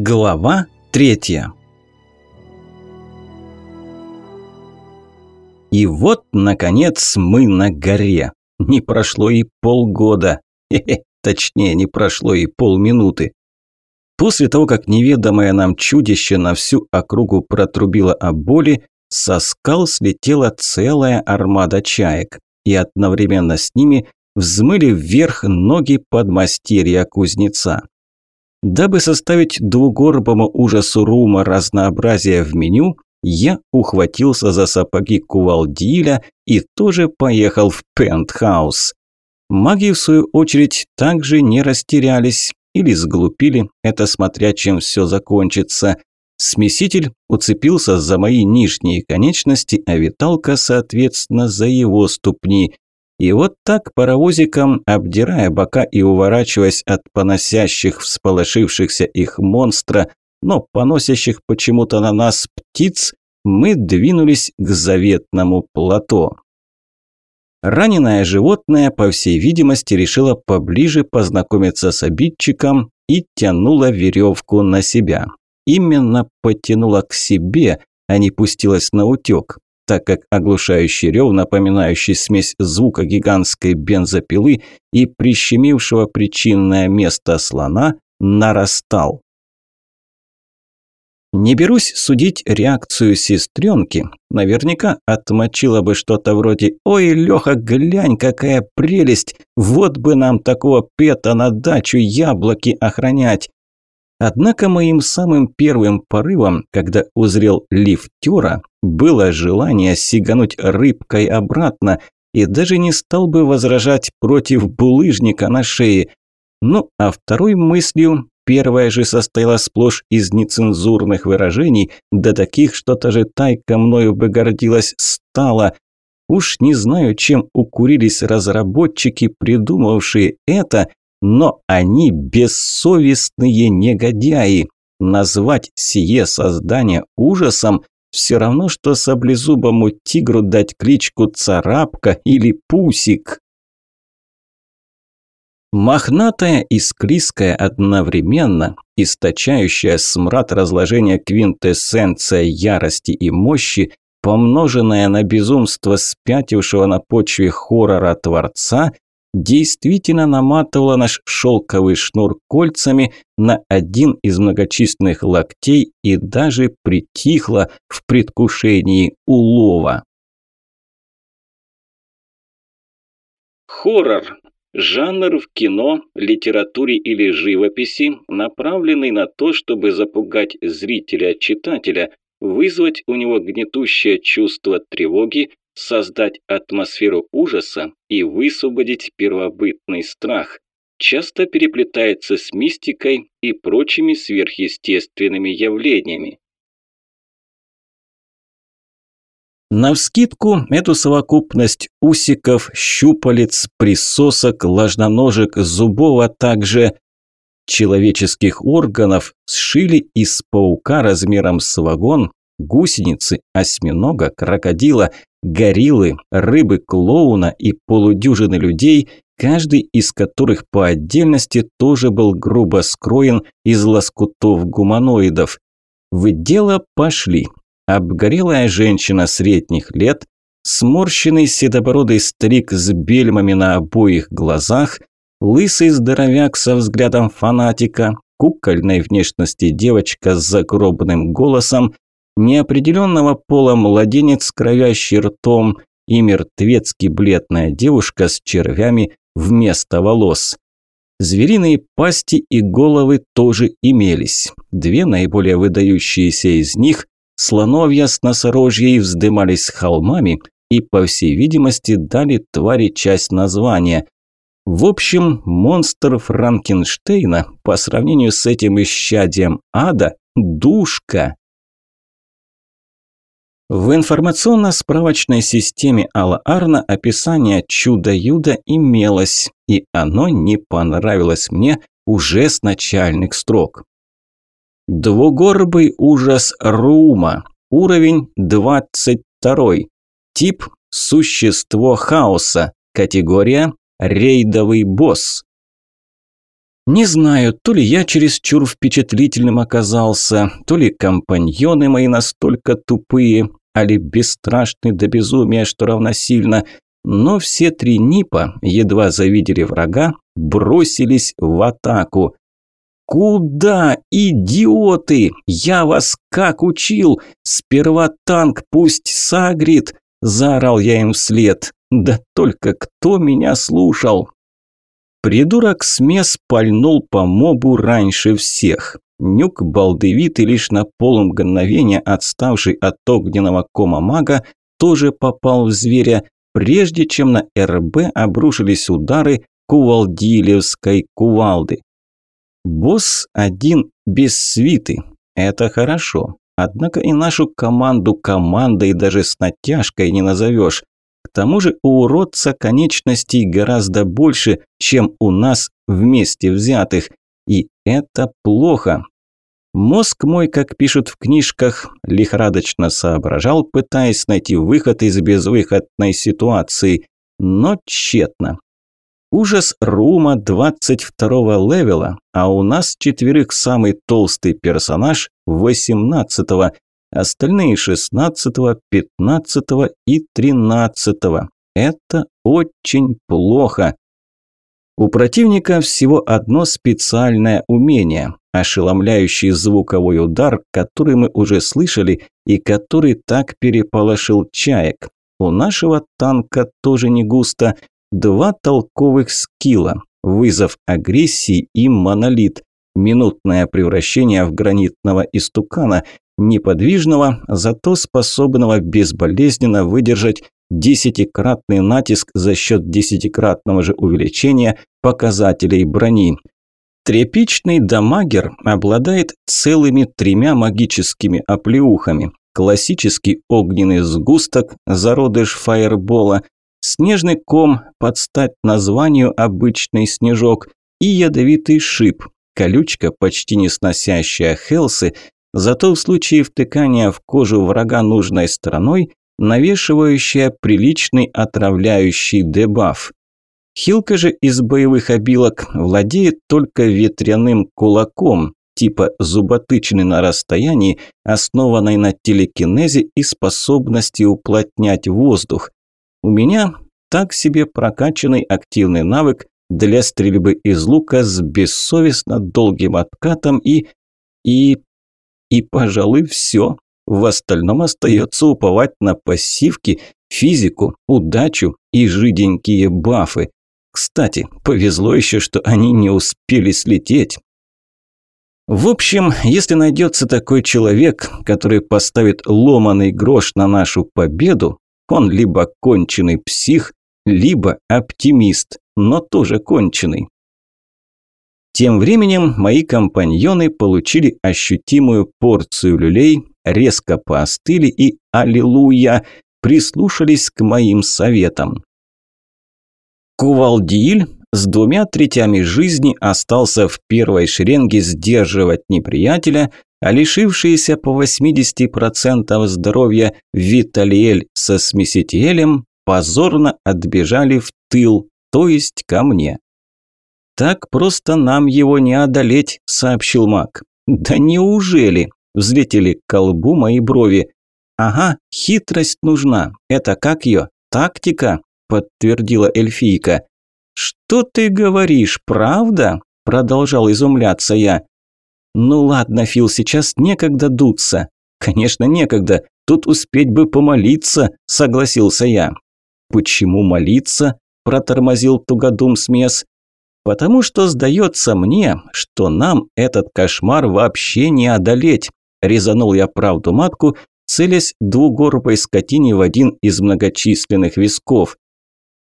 Глава третья И вот, наконец, мы на горе. Не прошло и полгода. Хе -хе, точнее, не прошло и полминуты. После того, как неведомое нам чудище на всю округу протрубило о боли, со скал слетела целая армада чаек, и одновременно с ними взмыли вверх ноги подмастерья кузнеца. Дабы составить двугорбому ужасу Рума разнообразие в меню, я ухватился за сапоги кувалдиля и тоже поехал в пентхаус. Маги, в свою очередь, также не растерялись или сглупили, это смотря чем все закончится. Смеситель уцепился за мои нижние конечности, а Виталка, соответственно, за его ступни. И вот так паровозиком, обдирая бока и уворачиваясь от поносящих всполошившихся их монстра, но поносящих почему-то на нас птиц, мы двинулись к заветному плато. Раненое животное, по всей видимости, решило поближе познакомиться с обидчиком и тянуло веревку на себя. Именно потянуло к себе, а не пустилось на утек так как оглушающий рев, напоминающий смесь звука гигантской бензопилы и прищемившего причинное место слона, нарастал. Не берусь судить реакцию сестренки. Наверняка отмочила бы что-то вроде «Ой, Леха, глянь, какая прелесть! Вот бы нам такого пета на дачу яблоки охранять!» Однако моим самым первым порывом, когда узрел лифтера, было желание сигануть рыбкой обратно и даже не стал бы возражать против булыжника на шее. Ну, а второй мыслью, первая же состояла сплошь из нецензурных выражений, да таких, что даже тайка мною бы гордилась стала. Уж не знаю, чем укурились разработчики, придумавшие это, но они бессовестные негодяи. Назвать сие создание ужасом все равно, что саблезубому тигру дать кличку Царапка или Пусик. Мохнатая и склизкая одновременно, источающая смрад разложения квинтэссенция ярости и мощи, помноженная на безумство спятившего на почве хоррора Творца, действительно наматывала наш шелковый шнур кольцами на один из многочисленных локтей и даже притихла в предвкушении улова. Хоррор – жанр в кино, литературе или живописи, направленный на то, чтобы запугать зрителя-читателя, вызвать у него гнетущее чувство тревоги, создать атмосферу ужаса и высвободить первобытный страх. Часто переплетается с мистикой и прочими сверхъестественными явлениями. Навскидку эту совокупность усиков, щупалец, присосок, ложноножек, зубов, а также человеческих органов сшили из паука размером с вагон, гусеницы, осьминога, крокодила, гориллы, рыбы-клоуна и полудюжины людей, каждый из которых по отдельности тоже был грубо скроен из лоскутов гуманоидов. В дело пошли. Обгорелая женщина средних лет, сморщенный седобородый старик с бельмами на обоих глазах, лысый здоровяк со взглядом фанатика, кукольной внешности девочка с загробным голосом, неопределенного пола младенец, кровящий ртом, и мертвецки бледная девушка с червями вместо волос. Звериные пасти и головы тоже имелись. Две наиболее выдающиеся из них, слоновья с носорожьей, вздымались холмами и, по всей видимости, дали твари часть названия. В общем, монстр Франкенштейна по сравнению с этим исчадием ада – душка. В информационно-справочной системе Алла Арна описание чудо-юда имелось, и оно не понравилось мне уже с начальных строк. Двугорбый ужас Рума. Уровень 22. Тип – существо хаоса. Категория – рейдовый босс. Не знаю, то ли я чересчур впечатлительным оказался, то ли компаньоны мои настолько тупые, али бесстрашны до безумия, что равносильно, но все три НИПа, едва завидели врага, бросились в атаку. «Куда, идиоты? Я вас как учил? Сперва танк пусть сагрит!» – заорал я им вслед. «Да только кто меня слушал?» Придурок смес пальнул по мобу раньше всех. Нюк балдевитый лишь на полмгновения отставший от огненного кома мага тоже попал в зверя, прежде чем на РБ обрушились удары кувалдилевской кувалды. Босс один без свиты. Это хорошо. Однако и нашу команду командой даже с натяжкой не назовешь. К тому же у уродца конечностей гораздо больше, чем у нас вместе взятых. И это плохо. Мозг мой, как пишут в книжках, лихорадочно соображал, пытаясь найти выход из безвыходной ситуации, но тщетно. Ужас рума 22 левела, а у нас четверых самый толстый персонаж 18 -го, остальные 16, 15 и 13. Это очень плохо. У противника всего одно специальное умение – ошеломляющий звуковой удар, который мы уже слышали и который так переполошил чаек. У нашего танка тоже не густо. Два толковых скилла – вызов агрессии и монолит. Минутное превращение в гранитного истукана, неподвижного, зато способного безболезненно выдержать десятикратный натиск за счет десятикратного же увеличения показателей брони. Тряпичный дамагер обладает целыми тремя магическими оплеухами. Классический огненный сгусток, зародыш фаербола, снежный ком под стать названию обычный снежок и ядовитый шип, колючка, почти не сносящая хелсы, зато в случае втыкания в кожу врага нужной стороной навешивающая приличный отравляющий дебаф. Хилка же из боевых обилок владеет только ветряным кулаком, типа зуботычины на расстоянии, основанной на телекинезе и способности уплотнять воздух. У меня так себе прокачанный активный навык для стрельбы из лука с бессовестно долгим откатом и... и... и, пожалуй, все. В остальном остается уповать на пассивки, физику, удачу и жиденькие бафы. Кстати, повезло еще, что они не успели слететь. В общем, если найдется такой человек, который поставит ломаный грош на нашу победу, он либо конченый псих, либо оптимист, но тоже конченый. Тем временем мои компаньоны получили ощутимую порцию люлей, резко поостыли и, аллилуйя, прислушались к моим советам. Кувалдииль с двумя третями жизни остался в первой шеренге сдерживать неприятеля, а лишившиеся по 80% здоровья Виталиэль со Смесителем позорно отбежали в тыл, то есть ко мне. «Так просто нам его не одолеть», – сообщил маг. «Да неужели?» – взлетели к колбу мои брови. «Ага, хитрость нужна. Это как ее? Тактика?» – подтвердила эльфийка. «Что ты говоришь, правда?» – продолжал изумляться я. «Ну ладно, Фил, сейчас некогда дуться». «Конечно, некогда. Тут успеть бы помолиться», – согласился я. «Почему молиться?» – протормозил тугодум смес. Потому что сдается мне, что нам этот кошмар вообще не одолеть. Резанул я правду матку, целясь двугорбой скотине в один из многочисленных висков.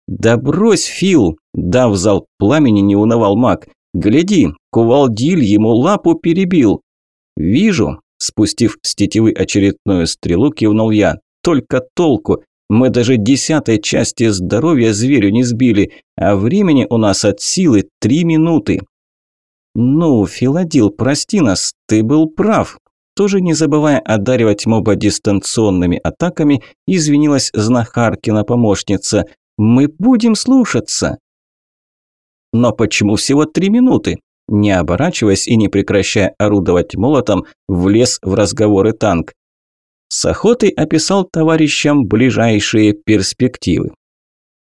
«Да брось, Фил!» – дав зал пламени, не унывал маг. «Гляди, кувалдиль ему лапу перебил». «Вижу», – спустив с тетивы очередную стрелу, кивнул я. «Только толку. Мы даже десятой части здоровья зверю не сбили, а времени у нас от силы три минуты. Ну, Филадил, прости нас, ты был прав. Тоже не забывая одаривать моба дистанционными атаками, извинилась Знахаркина помощница. Мы будем слушаться. Но почему всего три минуты? Не оборачиваясь и не прекращая орудовать молотом, влез в разговоры танк. С охотой описал товарищам ближайшие перспективы.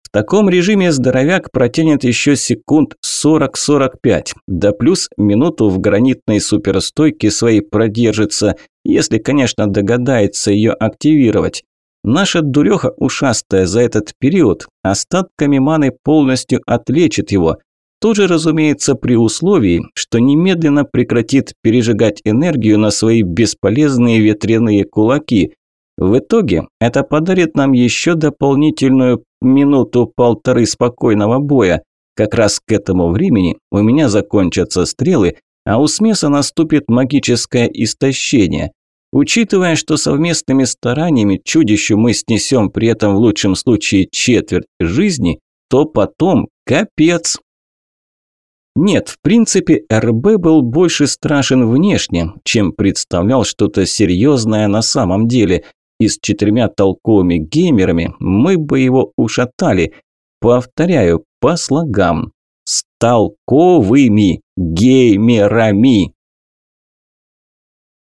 В таком режиме здоровяк протянет еще секунд 40-45, да плюс минуту в гранитной суперстойке своей продержится, если, конечно, догадается ее активировать. Наша дуреха ушастая за этот период остатками маны полностью отлечит его. Тоже, разумеется, при условии, что немедленно прекратит пережигать энергию на свои бесполезные ветряные кулаки. В итоге это подарит нам еще дополнительную минуту-полторы спокойного боя. Как раз к этому времени у меня закончатся стрелы, а у смеса наступит магическое истощение. Учитывая, что совместными стараниями чудищу мы снесем при этом в лучшем случае четверть жизни, то потом капец. Нет, в принципе, РБ был больше страшен внешне, чем представлял что-то серьезное на самом деле. И с четырьмя толковыми геймерами мы бы его ушатали. Повторяю, по слогам. С толковыми геймерами.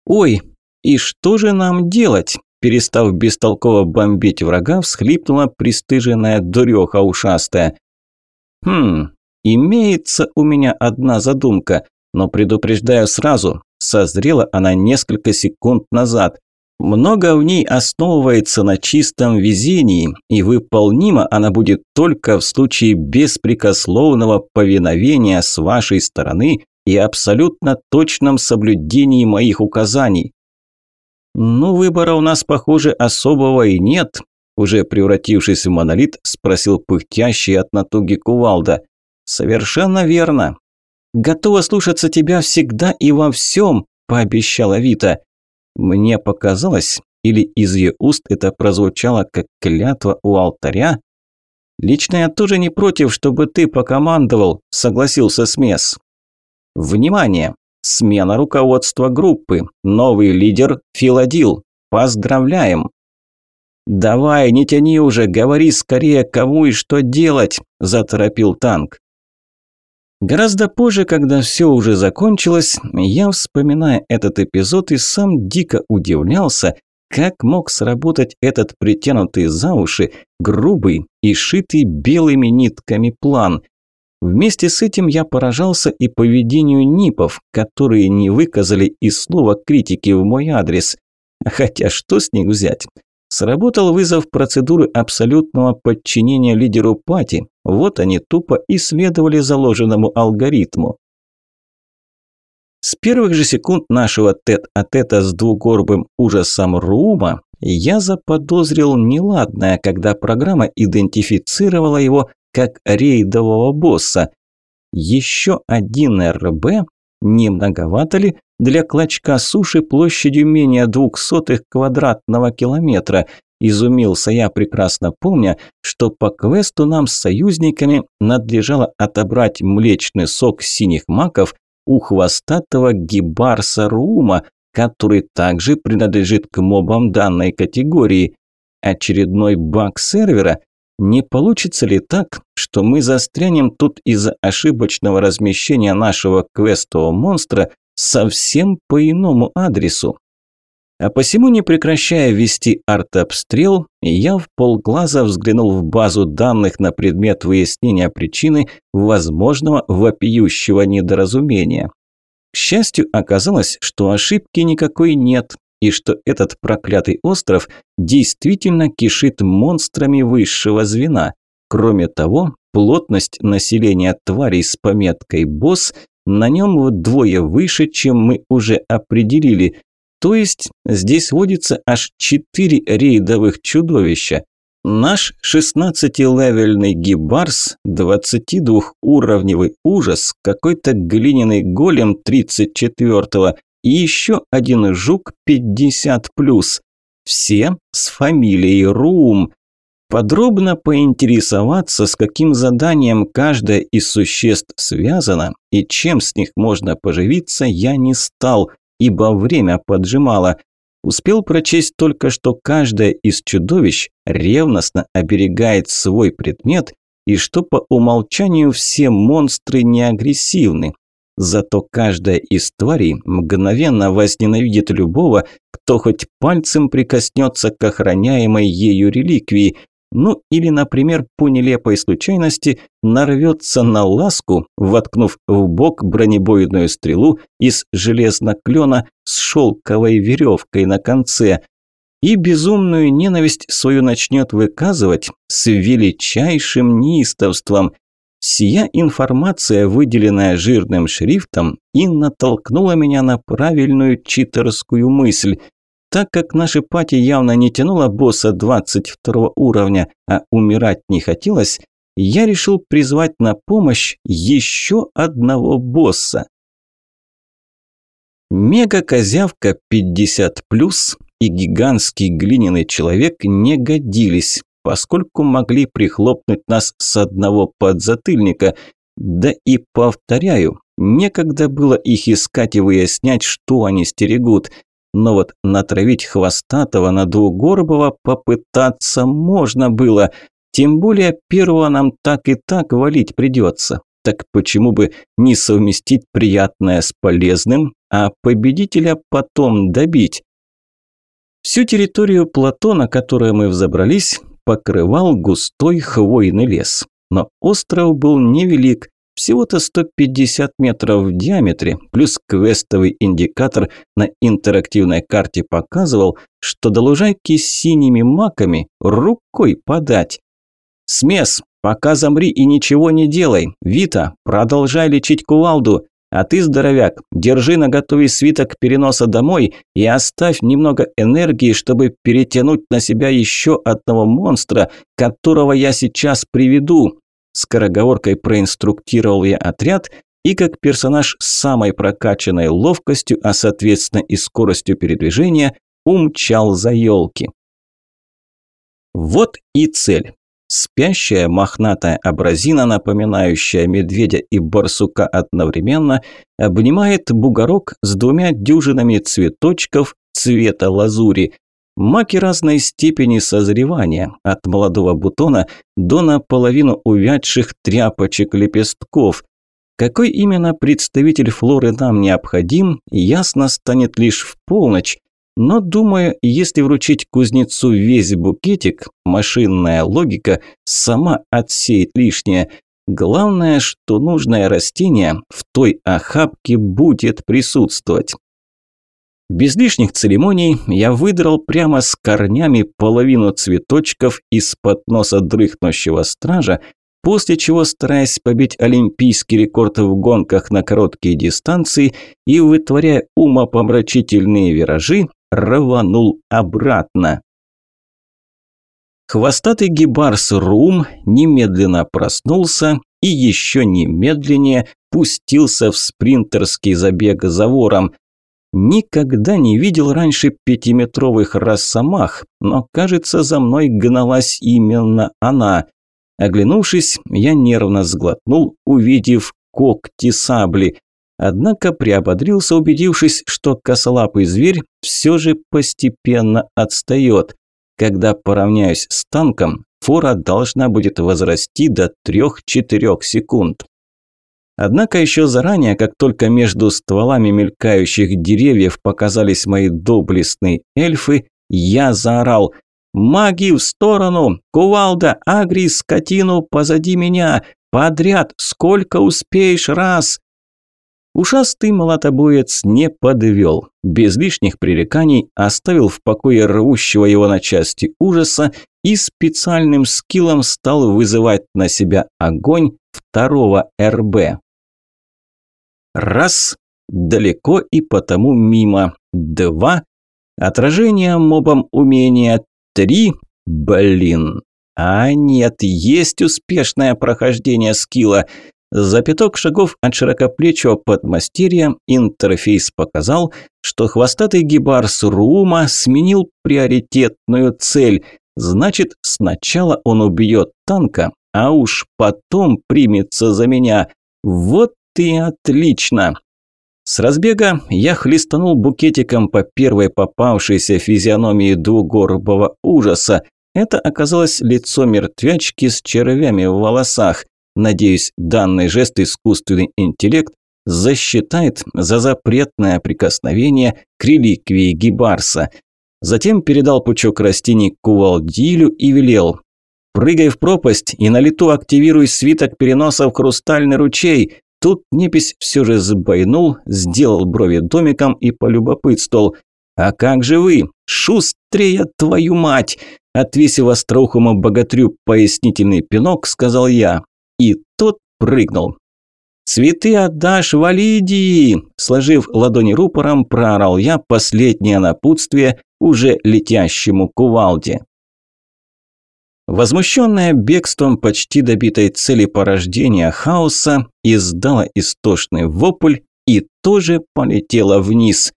Ой, «И что же нам делать?» Перестав бестолково бомбить врага, всхлипнула пристыженная дуреха ушастая. «Хм, имеется у меня одна задумка, но предупреждаю сразу, созрела она несколько секунд назад. Много в ней основывается на чистом везении, и выполнима она будет только в случае беспрекословного повиновения с вашей стороны и абсолютно точном соблюдении моих указаний. «Ну, выбора у нас, похоже, особого и нет», уже превратившись в монолит, спросил пыхтящий от натуги кувалда. «Совершенно верно. Готова слушаться тебя всегда и во всем», – пообещала Вита. Мне показалось, или из ее уст это прозвучало как клятва у алтаря? «Лично я тоже не против, чтобы ты покомандовал», – согласился Смес. «Внимание! Смена руководства группы. Новый лидер Филадил. Поздравляем. Давай, не тяни уже, говори скорее, кому и что делать, заторопил танк. Гораздо позже, когда все уже закончилось, я, вспоминая этот эпизод, и сам дико удивлялся, как мог сработать этот притянутый за уши, грубый и шитый белыми нитками план – Вместе с этим я поражался и поведению НИПов, которые не выказали и слова критики в мой адрес. Хотя что с них взять? Сработал вызов процедуры абсолютного подчинения лидеру пати. Вот они тупо и следовали заложенному алгоритму. С первых же секунд нашего тет-а-тета с двугорбым ужасом Рума я заподозрил неладное, когда программа идентифицировала его как рейдового босса. Еще один РБ? Не многовато ли для клочка суши площадью менее двух сотых квадратного километра? Изумился я, прекрасно помня, что по квесту нам с союзниками надлежало отобрать млечный сок синих маков у хвостатого гибарса Рума, который также принадлежит к мобам данной категории. Очередной баг сервера не получится ли так, что мы застрянем тут из-за ошибочного размещения нашего квестового монстра совсем по иному адресу? А посему, не прекращая вести артобстрел, я в полглаза взглянул в базу данных на предмет выяснения причины возможного вопиющего недоразумения. К счастью, оказалось, что ошибки никакой нет, и что этот проклятый остров действительно кишит монстрами высшего звена. Кроме того, плотность населения тварей с пометкой «босс» на нем вдвое выше, чем мы уже определили. То есть здесь водится аж четыре рейдовых чудовища. Наш 16-левельный гибарс, 22-уровневый ужас, какой-то глиняный голем 34-го и еще один жук 50+. Все с фамилией Рум. Подробно поинтересоваться, с каким заданием каждое из существ связано и чем с них можно поживиться, я не стал, ибо время поджимало. Успел прочесть только, что каждое из чудовищ ревностно оберегает свой предмет и что по умолчанию все монстры не агрессивны, Зато каждая из тварей мгновенно возненавидит любого, кто хоть пальцем прикоснется к охраняемой ею реликвии, ну или, например, по нелепой случайности нарвется на ласку, воткнув в бок бронебойную стрелу из железноклена с шелковой веревкой на конце, и безумную ненависть свою начнет выказывать с величайшим неистовством. Сия информация, выделенная жирным шрифтом, и натолкнула меня на правильную читерскую мысль. Так как наша пати явно не тянула босса 22 уровня, а умирать не хотелось, я решил призвать на помощь еще одного босса. Мега-козявка 50+, и гигантский глиняный человек не годились, поскольку могли прихлопнуть нас с одного подзатыльника. Да и повторяю, некогда было их искать и выяснять, что они стерегут. Но вот натравить хвостатого на двугорбого попытаться можно было. Тем более первого нам так и так валить придется. Так почему бы не совместить приятное с полезным, а победителя потом добить? Всю территорию плато, на которое мы взобрались, покрывал густой хвойный лес. Но остров был невелик, всего-то 150 метров в диаметре, плюс квестовый индикатор на интерактивной карте показывал, что до лужайки с синими маками рукой подать. «Смес, пока замри и ничего не делай. Вита, продолжай лечить кувалду. А ты, здоровяк, держи на готове свиток переноса домой и оставь немного энергии, чтобы перетянуть на себя еще одного монстра, которого я сейчас приведу. Скороговоркой проинструктировал я отряд и как персонаж с самой прокачанной ловкостью, а соответственно и скоростью передвижения, умчал за елки. Вот и цель. Спящая мохнатая абразина, напоминающая медведя и барсука одновременно, обнимает бугорок с двумя дюжинами цветочков цвета лазури. Маки разной степени созревания, от молодого бутона до наполовину увядших тряпочек лепестков. Какой именно представитель флоры нам необходим, ясно станет лишь в полночь, но, думаю, если вручить кузнецу весь букетик, машинная логика сама отсеет лишнее. Главное, что нужное растение в той охапке будет присутствовать. Без лишних церемоний я выдрал прямо с корнями половину цветочков из-под носа дрыхнущего стража, после чего, стараясь побить олимпийский рекорд в гонках на короткие дистанции и вытворяя умопомрачительные виражи, рванул обратно. Хвостатый гибарс Рум немедленно проснулся и еще немедленнее пустился в спринтерский забег за вором. Никогда не видел раньше пятиметровых росомах, но, кажется, за мной гналась именно она. Оглянувшись, я нервно сглотнул, увидев когти сабли. Однако приободрился, убедившись, что косолапый зверь все же постепенно отстает. Когда поравняюсь с танком, фора должна будет возрасти до 3-4 секунд. Однако еще заранее, как только между стволами мелькающих деревьев показались мои доблестные эльфы, я заорал «Маги в сторону! Кувалда, Агри, скотину позади меня! Подряд! Сколько успеешь раз!» Ушастый молотобоец не подвел. Без лишних пререканий оставил в покое рвущего его на части ужаса и специальным скиллом стал вызывать на себя огонь второго РБ. Раз. Далеко и потому мимо. Два. Отражение мобом умения. Три. Блин. А нет, есть успешное прохождение скилла. За пяток шагов от широкоплечего подмастерья интерфейс показал, что хвостатый гибарс Рума сменил приоритетную цель. Значит, сначала он убьет танка, а уж потом примется за меня. Вот и отлично. С разбега я хлестанул букетиком по первой попавшейся физиономии двугорбого ужаса. Это оказалось лицо мертвячки с червями в волосах. Надеюсь, данный жест искусственный интеллект засчитает за запретное прикосновение к реликвии Гибарса. Затем передал пучок растений Кувалдилю и велел «Прыгай в пропасть и на лету активируй свиток переноса в хрустальный ручей». Тут Непись все же сбойнул, сделал брови домиком и полюбопытствовал. «А как же вы? Шустрее, твою мать!» Отвесив остроухому богатырю пояснительный пинок, сказал я. И тот прыгнул. «Цветы отдашь Валидии!» Сложив ладони рупором, проорал я последнее напутствие уже летящему кувалде. Возмущенная бегством почти добитой цели порождения хаоса, издала истошный вопль и тоже полетела вниз.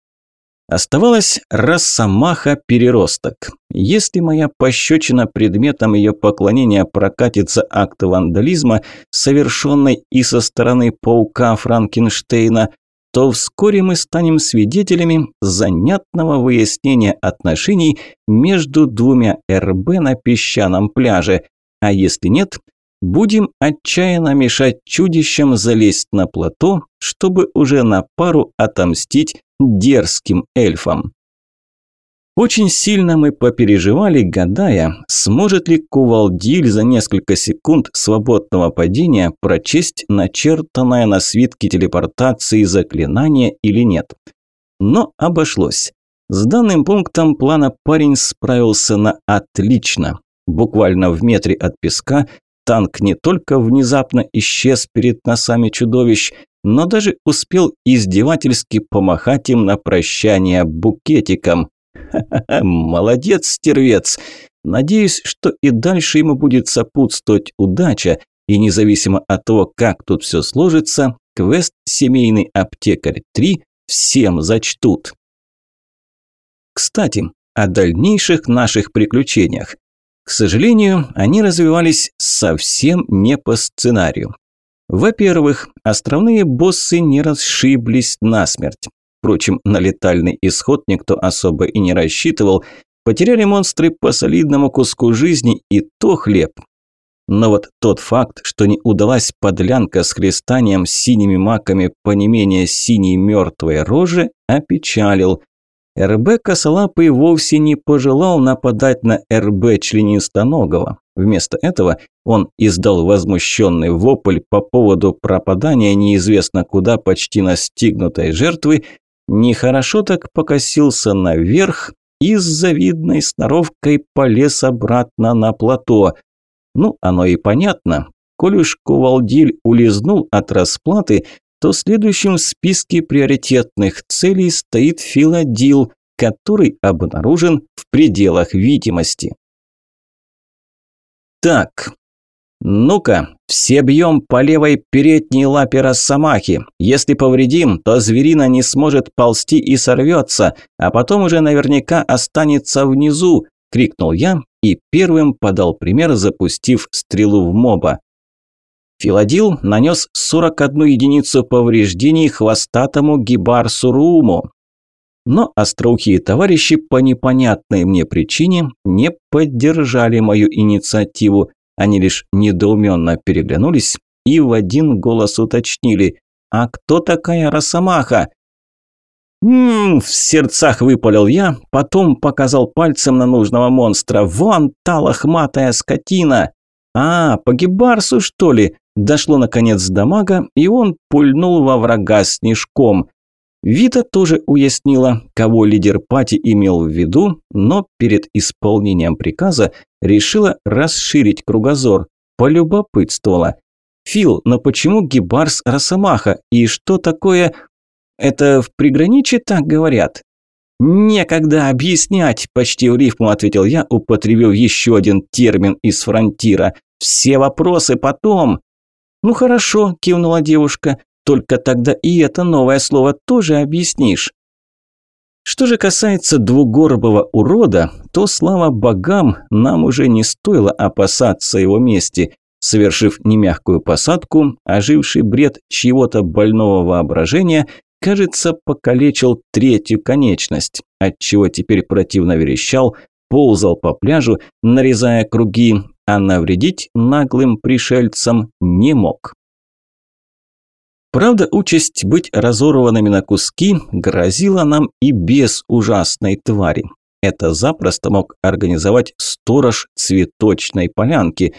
Оставалась Росомаха-переросток. Если моя пощечина предметом ее поклонения прокатится акт вандализма, совершенный и со стороны паука Франкенштейна, то вскоре мы станем свидетелями занятного выяснения отношений между двумя РБ на песчаном пляже. А если нет, будем отчаянно мешать чудищам залезть на плато, чтобы уже на пару отомстить дерзким эльфам. Очень сильно мы попереживали, гадая, сможет ли Кувалдиль за несколько секунд свободного падения прочесть начертанное на свитке телепортации заклинание или нет. Но обошлось. С данным пунктом плана парень справился на отлично. Буквально в метре от песка танк не только внезапно исчез перед носами чудовищ, но даже успел издевательски помахать им на прощание букетиком. Молодец, стервец. Надеюсь, что и дальше ему будет сопутствовать удача, и независимо от того, как тут все сложится, квест «Семейный аптекарь 3» всем зачтут. Кстати, о дальнейших наших приключениях. К сожалению, они развивались совсем не по сценарию. Во-первых, островные боссы не расшиблись насмерть. Впрочем, на летальный исход никто особо и не рассчитывал. Потеряли монстры по солидному куску жизни и то хлеб. Но вот тот факт, что не удалась подлянка с христанием синими маками по не менее синей мертвой роже, опечалил. РБ Косолапый вовсе не пожелал нападать на РБ членистоногого. Вместо этого он издал возмущенный вопль по поводу пропадания неизвестно куда почти настигнутой жертвы, нехорошо так покосился наверх и с завидной сноровкой полез обратно на плато. Ну, оно и понятно. Коль уж Кувалдиль улизнул от расплаты, то следующим в списке приоритетных целей стоит Филадил, который обнаружен в пределах видимости. Так, ну-ка, все бьем по левой передней лапе росомахи. Если повредим, то зверина не сможет ползти и сорвется, а потом уже наверняка останется внизу, крикнул я и первым подал пример, запустив стрелу в моба. Филадил нанес 41 единицу повреждений хвостатому гибарсу Руму. Но остроухие товарищи по непонятной мне причине не поддержали мою инициативу. Они лишь недоуменно переглянулись и в один голос уточнили «А кто такая Росомаха?» «Ммм!» – в сердцах выпалил я, потом показал пальцем на нужного монстра. «Вон та лохматая скотина!» «А, по гибарсу, что ли?» Дошло наконец до мага, и он пульнул во врага снежком. Вита тоже уяснила, кого лидер пати имел в виду, но перед исполнением приказа решила расширить кругозор. Полюбопытствовала. «Фил, но почему Гибарс Росомаха? И что такое...» «Это в приграничье так говорят?» «Некогда объяснять», – почти в рифму ответил я, употребив еще один термин из фронтира. «Все вопросы потом». «Ну хорошо», – кивнула девушка. Только тогда и это новое слово тоже объяснишь. Что же касается двугорбого урода, то, слава богам, нам уже не стоило опасаться его мести. Совершив немягкую посадку, оживший бред чьего-то больного воображения, кажется, покалечил третью конечность, отчего теперь противно верещал, ползал по пляжу, нарезая круги, а навредить наглым пришельцам не мог. Правда, участь быть разорванными на куски грозила нам и без ужасной твари. Это запросто мог организовать сторож цветочной полянки.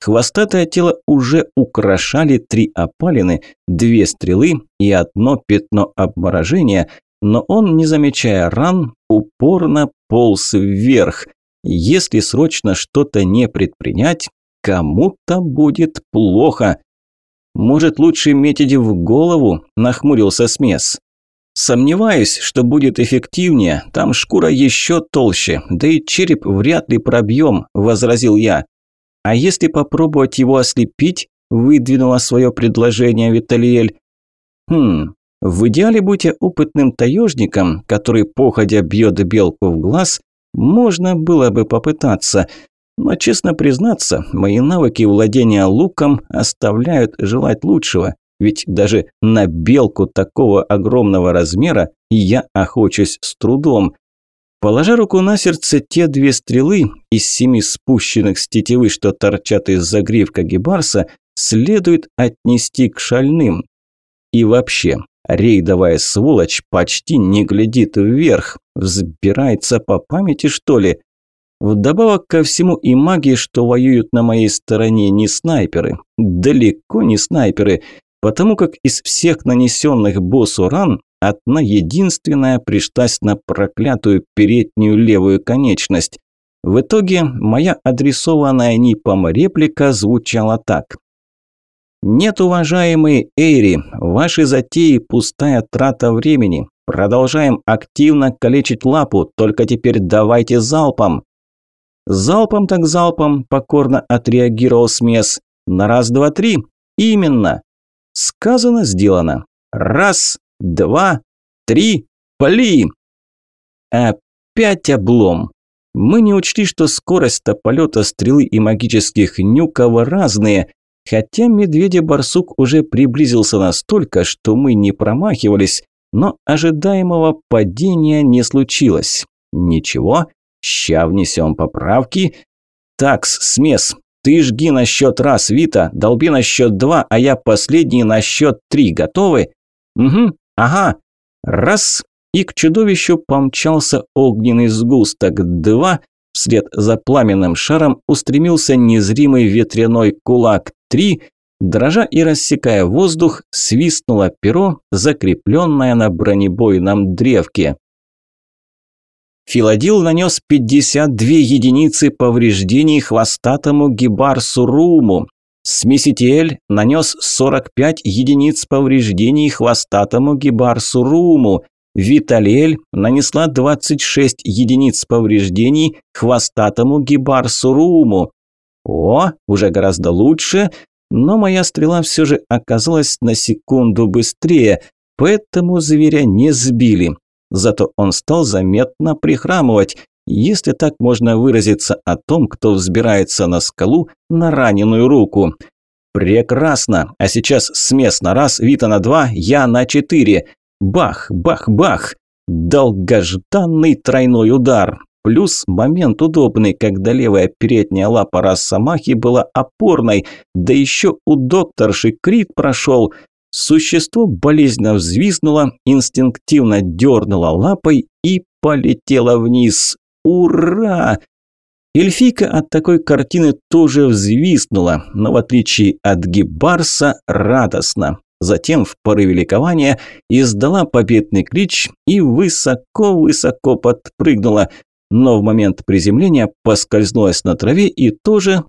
Хвостатое тело уже украшали три опалины, две стрелы и одно пятно обморожения, но он, не замечая ран, упорно полз вверх. Если срочно что-то не предпринять, кому-то будет плохо. Может, лучше метить в голову, нахмурился смес. Сомневаюсь, что будет эффективнее, там шкура еще толще, да и череп вряд ли пробьем, возразил я. А если попробовать его ослепить, выдвинула свое предложение Виталиэль. Хм, в идеале, будь я опытным таежником, который походя бьет белку в глаз, можно было бы попытаться. Но, честно признаться, мои навыки владения луком оставляют желать лучшего. Ведь даже на белку такого огромного размера я охочусь с трудом. Положа руку на сердце, те две стрелы из семи спущенных с тетивы, что торчат из загривка гибарса, следует отнести к шальным. И вообще, рейдовая сволочь почти не глядит вверх, взбирается по памяти, что ли. Вдобавок ко всему и маги, что воюют на моей стороне, не снайперы. Далеко не снайперы потому как из всех нанесенных боссу ран одна единственная пришлась на проклятую переднюю левую конечность. В итоге моя адресованная НИПом реплика звучала так. «Нет, уважаемые Эйри, ваши затеи – пустая трата времени. Продолжаем активно калечить лапу, только теперь давайте залпом». «Залпом так залпом», – покорно отреагировал смес. «На раз, два, три». «Именно». Сказано, сделано. Раз, два, три, пали! Опять облом. Мы не учли, что скорость-то полета стрелы и магических нюков разные, хотя медведя-барсук уже приблизился настолько, что мы не промахивались, но ожидаемого падения не случилось. Ничего, ща внесем поправки. Такс, смес, ты жги на счет раз, Вита, долби на счет два, а я последний на счет три. Готовы? Угу, ага. Раз, и к чудовищу помчался огненный сгусток. Два, вслед за пламенным шаром устремился незримый ветряной кулак. Три, дрожа и рассекая воздух, свистнуло перо, закрепленное на бронебойном древке. Филадил нанес 52 единицы повреждений хвостатому Гибарсу Руму. Смеситель нанес 45 единиц повреждений хвостатому Гибарсу Руму. Виталель нанесла 26 единиц повреждений хвостатому Гибарсу Руму. О, уже гораздо лучше, но моя стрела все же оказалась на секунду быстрее, поэтому зверя не сбили. Зато он стал заметно прихрамывать, если так можно выразиться о том, кто взбирается на скалу на раненую руку. Прекрасно. А сейчас смес на раз, Вита на два, я на четыре. Бах, бах, бах. Долгожданный тройной удар. Плюс момент удобный, когда левая передняя лапа Росомахи была опорной, да еще у докторши крит прошел. Существо болезненно взвизгнуло, инстинктивно дернуло лапой и полетело вниз. Ура! Эльфийка от такой картины тоже взвизгнула, но в отличие от Гибарса радостно. Затем в порыве ликования издала победный клич и высоко-высоко подпрыгнула, но в момент приземления поскользнулась на траве и тоже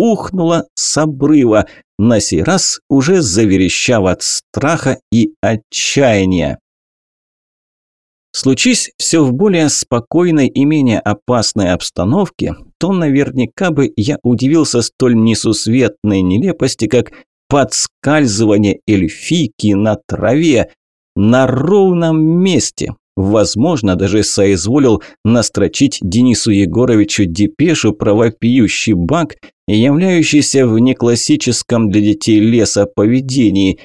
ухнула с обрыва, на сей раз уже заверещав от страха и отчаяния. Случись все в более спокойной и менее опасной обстановке, то наверняка бы я удивился столь несусветной нелепости, как подскальзывание эльфийки на траве на ровном месте, Возможно, даже соизволил настрочить Денису Егоровичу депешу про вопиющий баг, являющийся в неклассическом для детей леса поведении.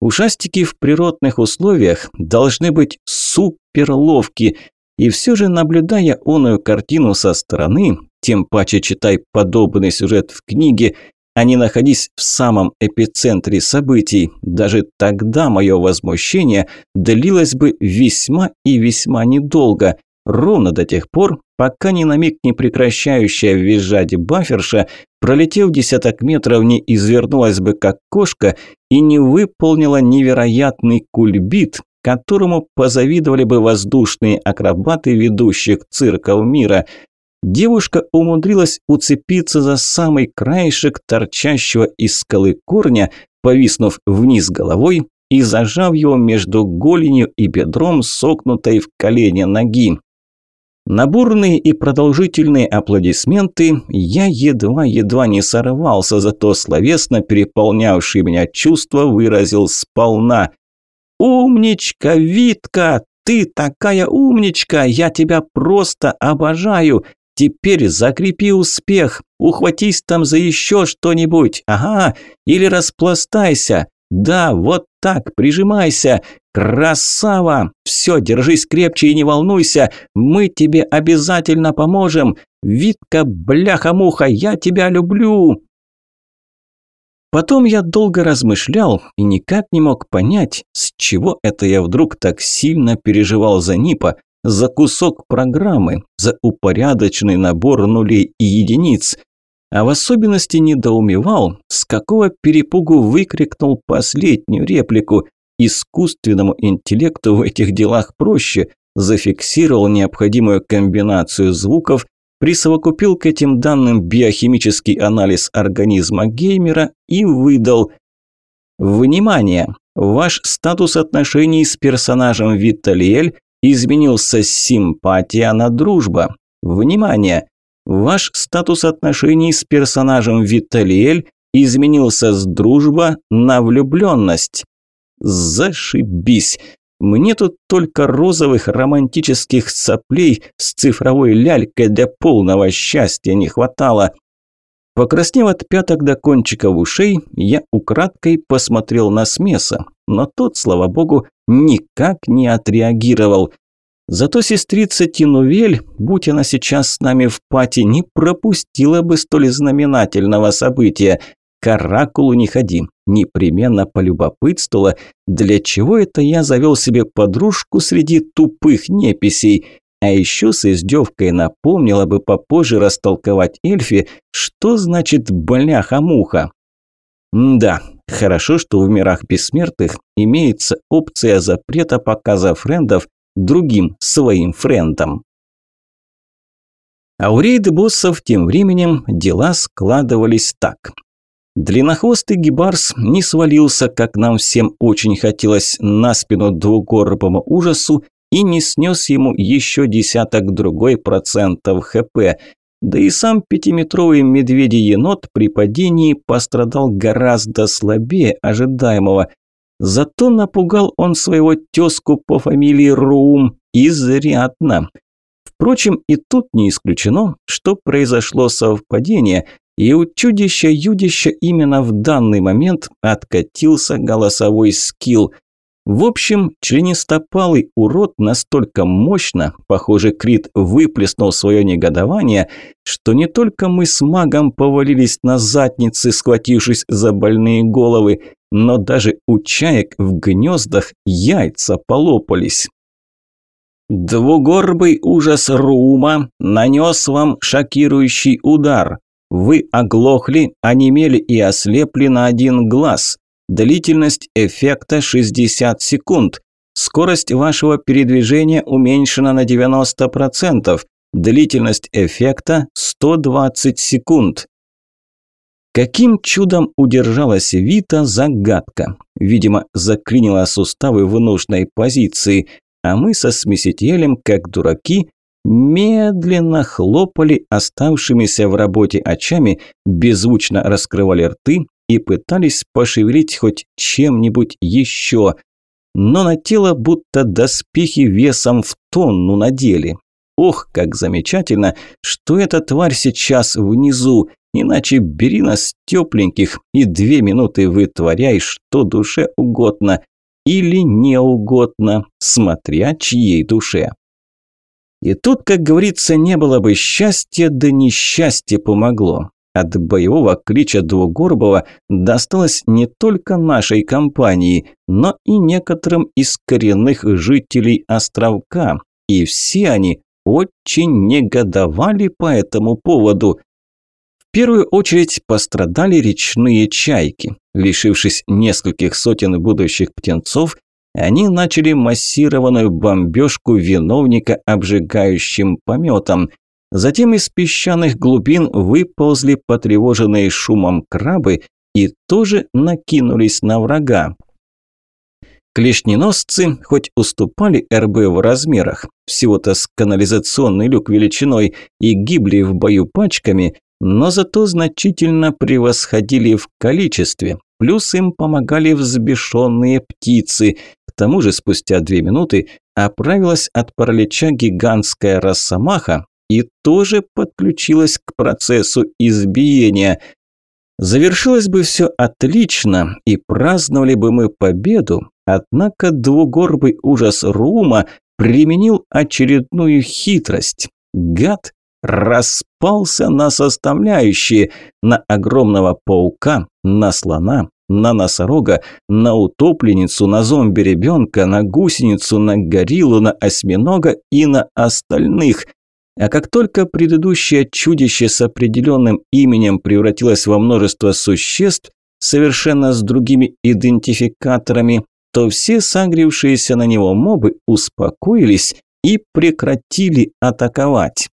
Ушастики в природных условиях должны быть суперловки, и все же, наблюдая оную картину со стороны, тем паче читай подобный сюжет в книге, не находись в самом эпицентре событий. Даже тогда мое возмущение длилось бы весьма и весьма недолго, ровно до тех пор, пока ни на миг не прекращающая визжать баферша, пролетев десяток метров, не извернулась бы как кошка и не выполнила невероятный кульбит, которому позавидовали бы воздушные акробаты ведущих цирков мира. Девушка умудрилась уцепиться за самый краешек торчащего из скалы корня, повиснув вниз головой и зажав его между голенью и бедром, согнутой в колене ноги. На бурные и продолжительные аплодисменты я едва-едва не сорвался, зато словесно переполнявший меня чувства выразил сполна. «Умничка, Витка! Ты такая умничка! Я тебя просто обожаю! Теперь закрепи успех, ухватись там за еще что-нибудь, ага, или распластайся. Да, вот так, прижимайся. Красава! Все, держись крепче и не волнуйся, мы тебе обязательно поможем. Витка, бляха-муха, я тебя люблю!» Потом я долго размышлял и никак не мог понять, с чего это я вдруг так сильно переживал за Нипа, за кусок программы, за упорядоченный набор нулей и единиц. А в особенности недоумевал, с какого перепугу выкрикнул последнюю реплику. Искусственному интеллекту в этих делах проще. Зафиксировал необходимую комбинацию звуков, присовокупил к этим данным биохимический анализ организма геймера и выдал «Внимание! Ваш статус отношений с персонажем Виталиэль изменился симпатия на дружба. Внимание! Ваш статус отношений с персонажем Виталиэль изменился с дружба на влюбленность. Зашибись! Мне тут только розовых романтических соплей с цифровой лялькой для полного счастья не хватало. Покраснев от пяток до кончиков ушей, я украдкой посмотрел на смеса, но тот, слава богу, никак не отреагировал. Зато сестрица Тинувель, будь она сейчас с нами в пати, не пропустила бы столь знаменательного события. К оракулу не ходи, непременно полюбопытствовала, для чего это я завел себе подружку среди тупых неписей. А еще с издевкой напомнила бы попозже растолковать эльфе, что значит «бляха-муха». Да, хорошо, что в мирах бессмертных имеется опция запрета показа френдов другим своим френдам. А у рейд-боссов тем временем дела складывались так. Длиннохвостый гибарс не свалился, как нам всем очень хотелось, на спину двугорбому ужасу и не снес ему еще десяток другой процентов ХП. Да и сам пятиметровый медведь-енот при падении пострадал гораздо слабее ожидаемого. Зато напугал он своего тезку по фамилии Рум изрядно. Впрочем, и тут не исключено, что произошло совпадение, и у чудища-юдища именно в данный момент откатился голосовой скилл – в общем, членистопалый урод настолько мощно, похоже, Крит выплеснул свое негодование, что не только мы с магом повалились на задницы, схватившись за больные головы, но даже у чаек в гнездах яйца полопались. Двугорбый ужас Рума нанес вам шокирующий удар. Вы оглохли, онемели и ослепли на один глаз. Длительность эффекта 60 секунд. Скорость вашего передвижения уменьшена на 90%. Длительность эффекта 120 секунд. Каким чудом удержалась Вита – загадка. Видимо, заклинила суставы в нужной позиции, а мы со смесителем, как дураки, медленно хлопали оставшимися в работе очами, беззвучно раскрывали рты и пытались пошевелить хоть чем-нибудь еще. Но на тело будто доспехи весом в тонну надели. Ох, как замечательно, что эта тварь сейчас внизу, иначе бери нас тепленьких и две минуты вытворяй, что душе угодно или не угодно, смотря чьей душе. И тут, как говорится, не было бы счастья, да несчастье помогло. От боевого клича Двугорбова досталось не только нашей компании, но и некоторым из коренных жителей островка, и все они очень негодовали по этому поводу. В первую очередь пострадали речные чайки. Лишившись нескольких сотен будущих птенцов, они начали массированную бомбежку виновника обжигающим пометом. Затем из песчаных глубин выползли потревоженные шумом крабы и тоже накинулись на врага. Клешненосцы хоть уступали РБ в размерах, всего-то с канализационный люк величиной, и гибли в бою пачками, но зато значительно превосходили в количестве, плюс им помогали взбешенные птицы. К тому же спустя две минуты оправилась от паралича гигантская росомаха и тоже подключилась к процессу избиения. Завершилось бы все отлично, и праздновали бы мы победу, однако двугорбый ужас Рума применил очередную хитрость. Гад распался на составляющие, на огромного паука, на слона, на носорога, на утопленницу, на зомби-ребенка, на гусеницу, на гориллу, на осьминога и на остальных. А как только предыдущее чудище с определенным именем превратилось во множество существ, совершенно с другими идентификаторами, то все согревшиеся на него мобы успокоились и прекратили атаковать.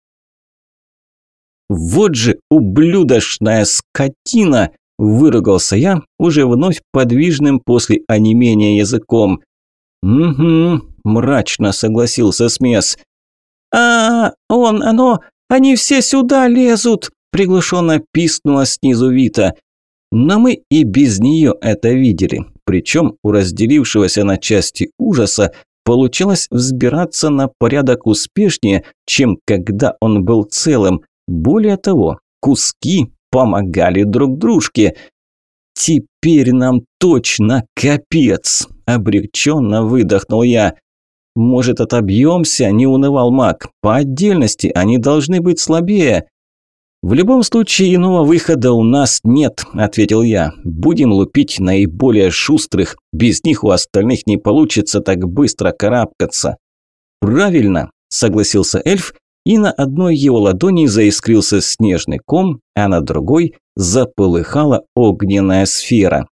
«Вот же ублюдочная скотина!» – выругался я, уже вновь подвижным после онемения языком. «Угу», – мрачно согласился Смес. «А, он, оно, они все сюда лезут!» – приглушенно пискнула снизу Вита. Но мы и без нее это видели. Причем у разделившегося на части ужаса получилось взбираться на порядок успешнее, чем когда он был целым. Более того, куски помогали друг дружке. «Теперь нам точно капец!» – облегченно выдохнул я. «Может, отобьемся?» – не унывал маг. «По отдельности они должны быть слабее». «В любом случае иного выхода у нас нет», – ответил я. «Будем лупить наиболее шустрых. Без них у остальных не получится так быстро карабкаться». «Правильно», – согласился эльф и на одной его ладони заискрился снежный ком, а на другой заполыхала огненная сфера.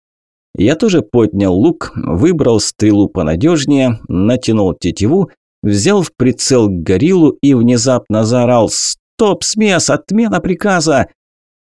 Я тоже поднял лук, выбрал стрелу понадежнее, натянул тетиву, взял в прицел гориллу и внезапно заорал «Стоп, смес! Отмена приказа!»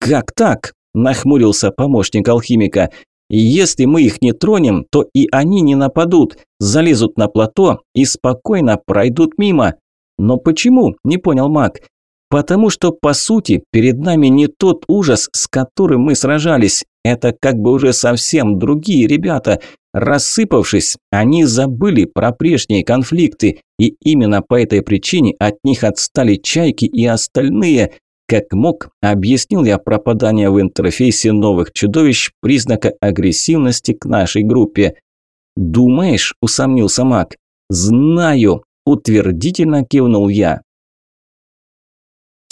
«Как так?» – нахмурился помощник алхимика. «Если мы их не тронем, то и они не нападут, залезут на плато и спокойно пройдут мимо. Но почему? Не понял маг. Потому что, по сути, перед нами не тот ужас, с которым мы сражались. Это как бы уже совсем другие ребята. Рассыпавшись, они забыли про прежние конфликты, и именно по этой причине от них отстали чайки и остальные. Как мог, объяснил я пропадание в интерфейсе новых чудовищ признака агрессивности к нашей группе. «Думаешь?» – усомнился маг. «Знаю», Утвердительно кивнул я.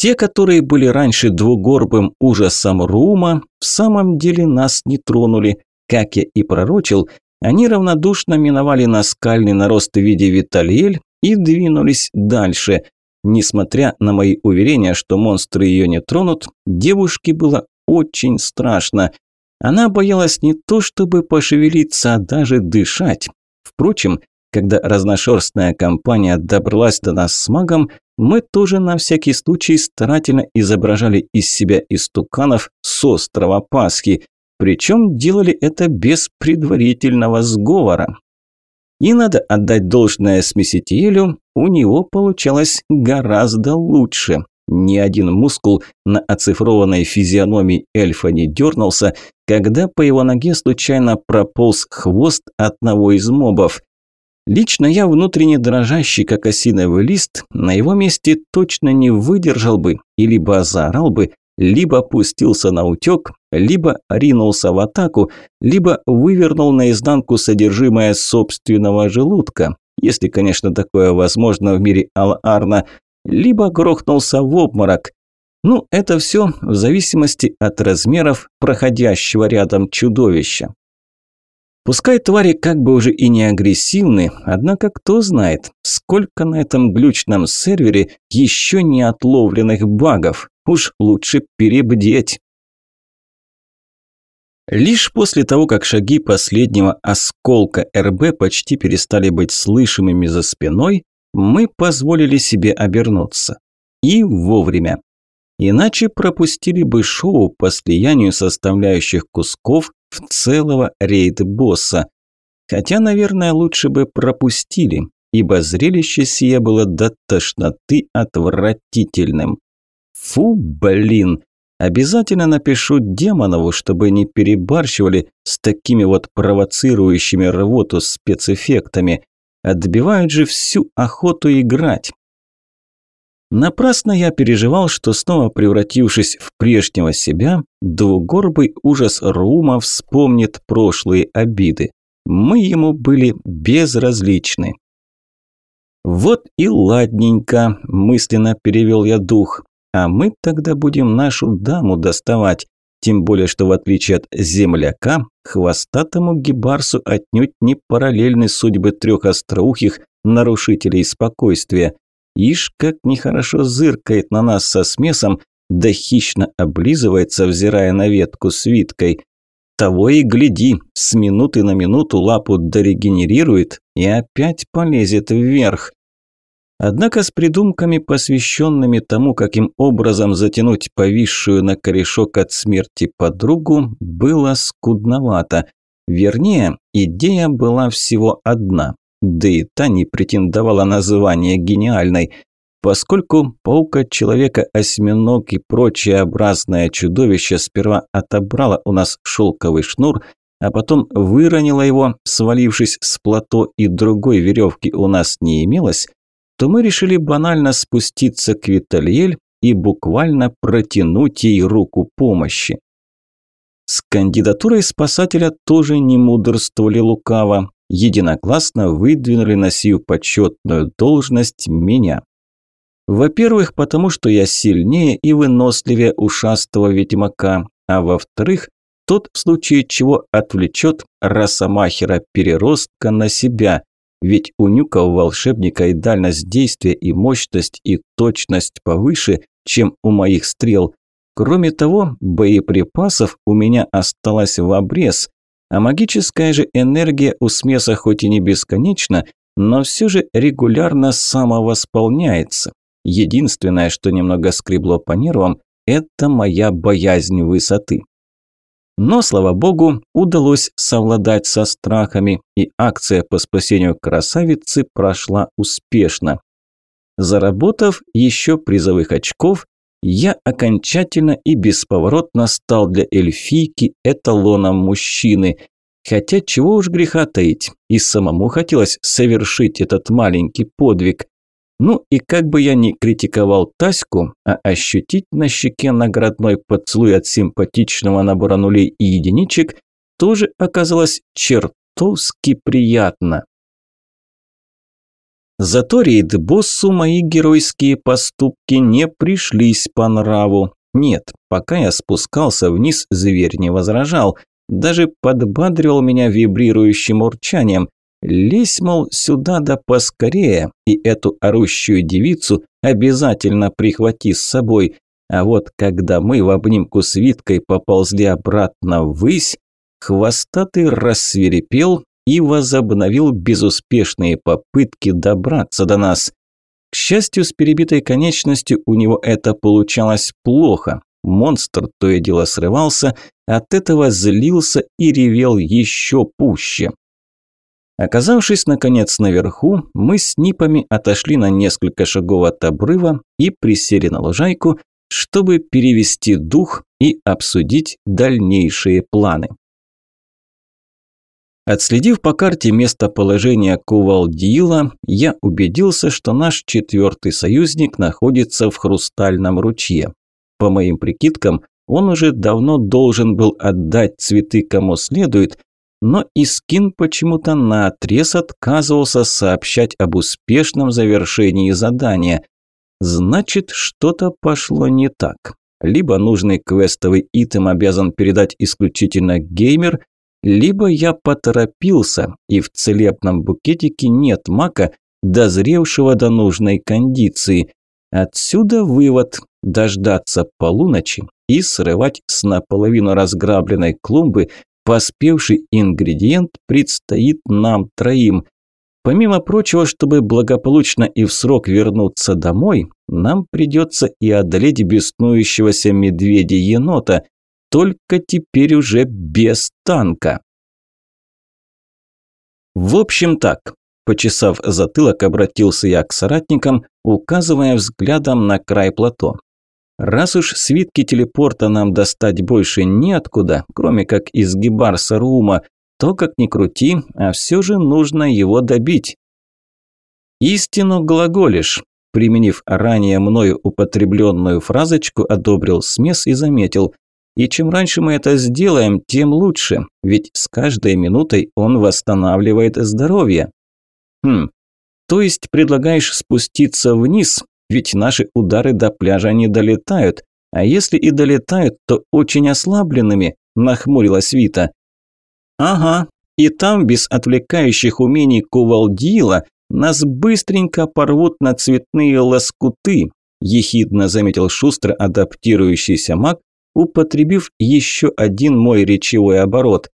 Те, которые были раньше двугорбым ужасом Рума, в самом деле нас не тронули. Как я и пророчил, они равнодушно миновали наскальный нарост в виде Виталиэль и двинулись дальше. Несмотря на мои уверения, что монстры ее не тронут, девушке было очень страшно. Она боялась не то чтобы пошевелиться, а даже дышать. Впрочем, когда разношерстная компания добралась до нас с магом, мы тоже на всякий случай старательно изображали из себя истуканов с острова Пасхи, причем делали это без предварительного сговора. И надо отдать должное Смесителю, у него получалось гораздо лучше. Ни один мускул на оцифрованной физиономии эльфа не дернулся, когда по его ноге случайно прополз хвост одного из мобов. Лично я, внутренне дрожащий, как осиновый лист, на его месте точно не выдержал бы и либо заорал бы, либо пустился на утек, либо ринулся в атаку, либо вывернул наизнанку содержимое собственного желудка, если, конечно, такое возможно в мире Ал-Арна, либо грохнулся в обморок. Ну, это все в зависимости от размеров проходящего рядом чудовища. Пускай твари как бы уже и не агрессивны, однако кто знает, сколько на этом глючном сервере еще не отловленных багов. Уж лучше перебдеть. Лишь после того, как шаги последнего осколка РБ почти перестали быть слышимыми за спиной, мы позволили себе обернуться. И вовремя. Иначе пропустили бы шоу по слиянию составляющих кусков в целого рейд-босса. Хотя, наверное, лучше бы пропустили, ибо зрелище сие было до тошноты отвратительным. Фу, блин! Обязательно напишу Демонову, чтобы не перебарщивали с такими вот провоцирующими рвоту спецэффектами. Отбивают же всю охоту играть. Напрасно я переживал, что снова превратившись в прежнего себя, двугорбый ужас Рума вспомнит прошлые обиды. Мы ему были безразличны. «Вот и ладненько», – мысленно перевел я дух. «А мы тогда будем нашу даму доставать. Тем более, что в отличие от земляка, хвостатому гибарсу отнюдь не параллельны судьбы трех остроухих нарушителей спокойствия. Ишь, как нехорошо зыркает на нас со смесом, да хищно облизывается, взирая на ветку с виткой. Того и гляди, с минуты на минуту лапу дорегенерирует и опять полезет вверх. Однако с придумками, посвященными тому, каким образом затянуть повисшую на корешок от смерти подругу, было скудновато. Вернее, идея была всего одна да и та не претендовала на звание гениальной, поскольку паука, человека, осьминог и прочее образное чудовище сперва отобрало у нас шелковый шнур, а потом выронило его, свалившись с плато и другой веревки у нас не имелось, то мы решили банально спуститься к Витальель и буквально протянуть ей руку помощи. С кандидатурой спасателя тоже не мудрствовали лукаво единогласно выдвинули на сию почетную должность меня. Во-первых, потому что я сильнее и выносливее ушастого ведьмака, а во-вторых, тот в случае чего отвлечет Росомахера-переростка на себя, ведь у Нюка у волшебника и дальность действия, и мощность, и точность повыше, чем у моих стрел. Кроме того, боеприпасов у меня осталось в обрез, а магическая же энергия у смеса хоть и не бесконечна, но все же регулярно самовосполняется. Единственное, что немного скребло по нервам, это моя боязнь высоты. Но, слава богу, удалось совладать со страхами, и акция по спасению красавицы прошла успешно. Заработав еще призовых очков, я окончательно и бесповоротно стал для эльфийки эталоном мужчины. Хотя чего уж греха таить, и самому хотелось совершить этот маленький подвиг. Ну и как бы я ни критиковал Таську, а ощутить на щеке наградной поцелуй от симпатичного набора нулей и единичек тоже оказалось чертовски приятно. Зато рейд-боссу мои геройские поступки не пришлись по нраву. Нет, пока я спускался вниз, зверь не возражал. Даже подбадривал меня вибрирующим урчанием. Лезь, мол, сюда да поскорее, и эту орущую девицу обязательно прихвати с собой. А вот когда мы в обнимку с Виткой поползли обратно ввысь, хвостатый рассверепел и возобновил безуспешные попытки добраться до нас. К счастью, с перебитой конечностью у него это получалось плохо. Монстр то и дело срывался, от этого злился и ревел еще пуще. Оказавшись, наконец, наверху, мы с Нипами отошли на несколько шагов от обрыва и присели на лужайку, чтобы перевести дух и обсудить дальнейшие планы. Отследив по карте местоположение Кувалдиила, я убедился, что наш четвертый союзник находится в Хрустальном ручье. По моим прикидкам, он уже давно должен был отдать цветы кому следует, но Искин почему-то наотрез отказывался сообщать об успешном завершении задания. Значит, что-то пошло не так. Либо нужный квестовый итем обязан передать исключительно геймер, либо я поторопился, и в целебном букетике нет мака, дозревшего до нужной кондиции. Отсюда вывод – дождаться полуночи и срывать с наполовину разграбленной клумбы поспевший ингредиент предстоит нам троим. Помимо прочего, чтобы благополучно и в срок вернуться домой, нам придется и одолеть беснующегося медведя-енота, только теперь уже без танка. В общем так, почесав затылок, обратился я к соратникам, указывая взглядом на край плато. Раз уж свитки телепорта нам достать больше неоткуда, кроме как из Гибарса Рума, то, как ни крути, а все же нужно его добить. «Истину глаголишь», применив ранее мною употребленную фразочку, одобрил смес и заметил. И чем раньше мы это сделаем, тем лучше, ведь с каждой минутой он восстанавливает здоровье. Хм, то есть предлагаешь спуститься вниз, ведь наши удары до пляжа не долетают, а если и долетают, то очень ослабленными, нахмурилась Вита. Ага, и там без отвлекающих умений кувалдила нас быстренько порвут на цветные лоскуты, ехидно заметил шустро адаптирующийся маг, употребив еще один мой речевой оборот.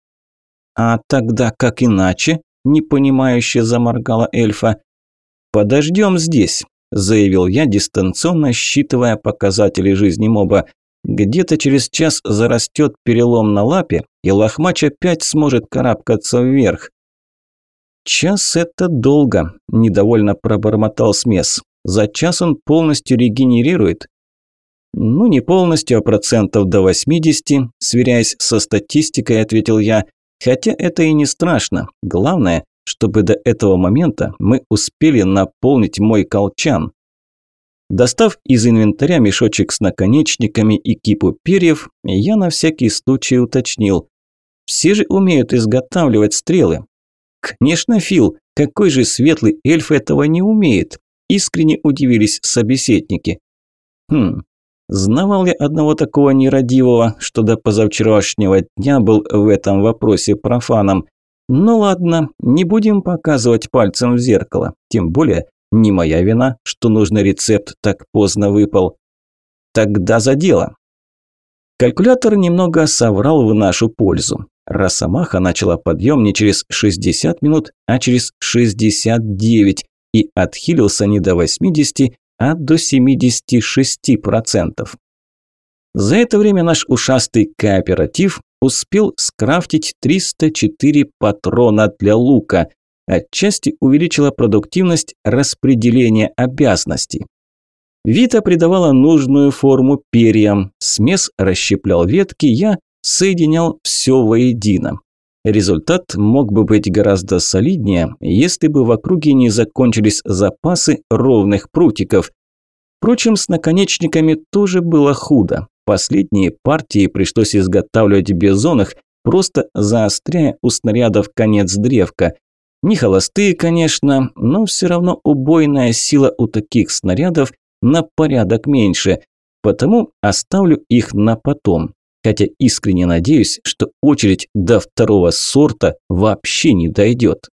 А тогда как иначе? непонимающе заморгала эльфа. Подождем здесь, заявил я, дистанционно считывая показатели жизни моба. Где-то через час зарастет перелом на лапе, и лохмач опять сможет карабкаться вверх. «Час – это долго», – недовольно пробормотал смес. «За час он полностью регенерирует». «Ну, не полностью, а процентов до 80, сверяясь со статистикой, ответил я. Хотя это и не страшно. Главное, чтобы до этого момента мы успели наполнить мой колчан. Достав из инвентаря мешочек с наконечниками и кипу перьев, я на всякий случай уточнил. Все же умеют изготавливать стрелы. Конечно, Фил, какой же светлый эльф этого не умеет? Искренне удивились собеседники. Хм, знавал я одного такого нерадивого, что до позавчерашнего дня был в этом вопросе профаном. Ну ладно, не будем показывать пальцем в зеркало. Тем более, не моя вина, что нужный рецепт так поздно выпал. Тогда за дело. Калькулятор немного соврал в нашу пользу. Росомаха начала подъем не через 60 минут, а через 69 и отхилился не до 80, а до 76%. За это время наш ушастый кооператив успел скрафтить 304 патрона для лука, отчасти увеличила продуктивность распределения обязанностей. Вита придавала нужную форму перьям, смес расщеплял ветки, я соединял все воедино. Результат мог бы быть гораздо солиднее, если бы в округе не закончились запасы ровных прутиков. Впрочем, с наконечниками тоже было худо. Последние партии пришлось изготавливать в бизонах, просто заостряя у снарядов конец древка. Не холостые, конечно, но все равно убойная сила у таких снарядов на порядок меньше, потому оставлю их на потом. Хотя искренне надеюсь, что очередь до второго сорта вообще не дойдет.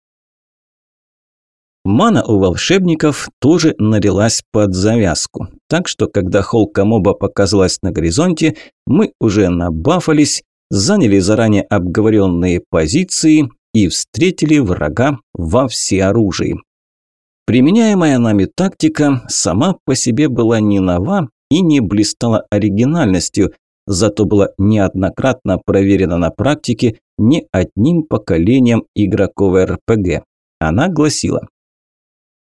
Мана у волшебников тоже налилась под завязку. Так что, когда холка моба показалась на горизонте, мы уже набафались, заняли заранее обговоренные позиции и встретили врага во всеоружии. Применяемая нами тактика сама по себе была не нова и не блистала оригинальностью, зато была неоднократно проверена на практике не одним поколением игроков РПГ. Она гласила,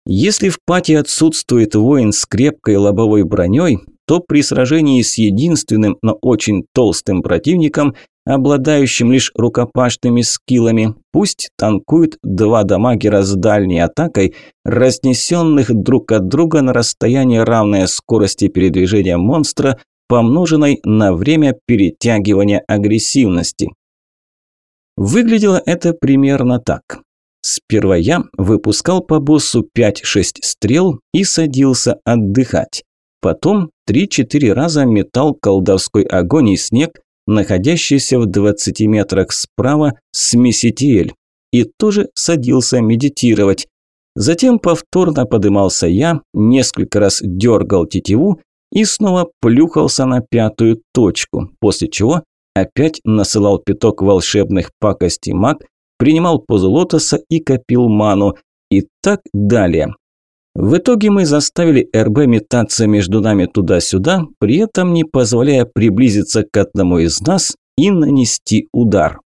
если в пати отсутствует воин с крепкой лобовой броней, то при сражении с единственным, но очень толстым противником обладающим лишь рукопашными скиллами, пусть танкуют два дамагера с дальней атакой, разнесенных друг от друга на расстояние равное скорости передвижения монстра, помноженной на время перетягивания агрессивности. Выглядело это примерно так. Сперва я выпускал по боссу 5-6 стрел и садился отдыхать. Потом три-четыре раза метал колдовской огонь и снег, находящийся в 20 метрах справа с Месситиэль, и тоже садился медитировать. Затем повторно подымался я, несколько раз дергал тетиву и снова плюхался на пятую точку, после чего опять насылал пяток волшебных пакостей маг, принимал позу лотоса и копил ману, и так далее. В итоге мы заставили РБ метаться между нами туда-сюда, при этом не позволяя приблизиться к одному из нас и нанести удар.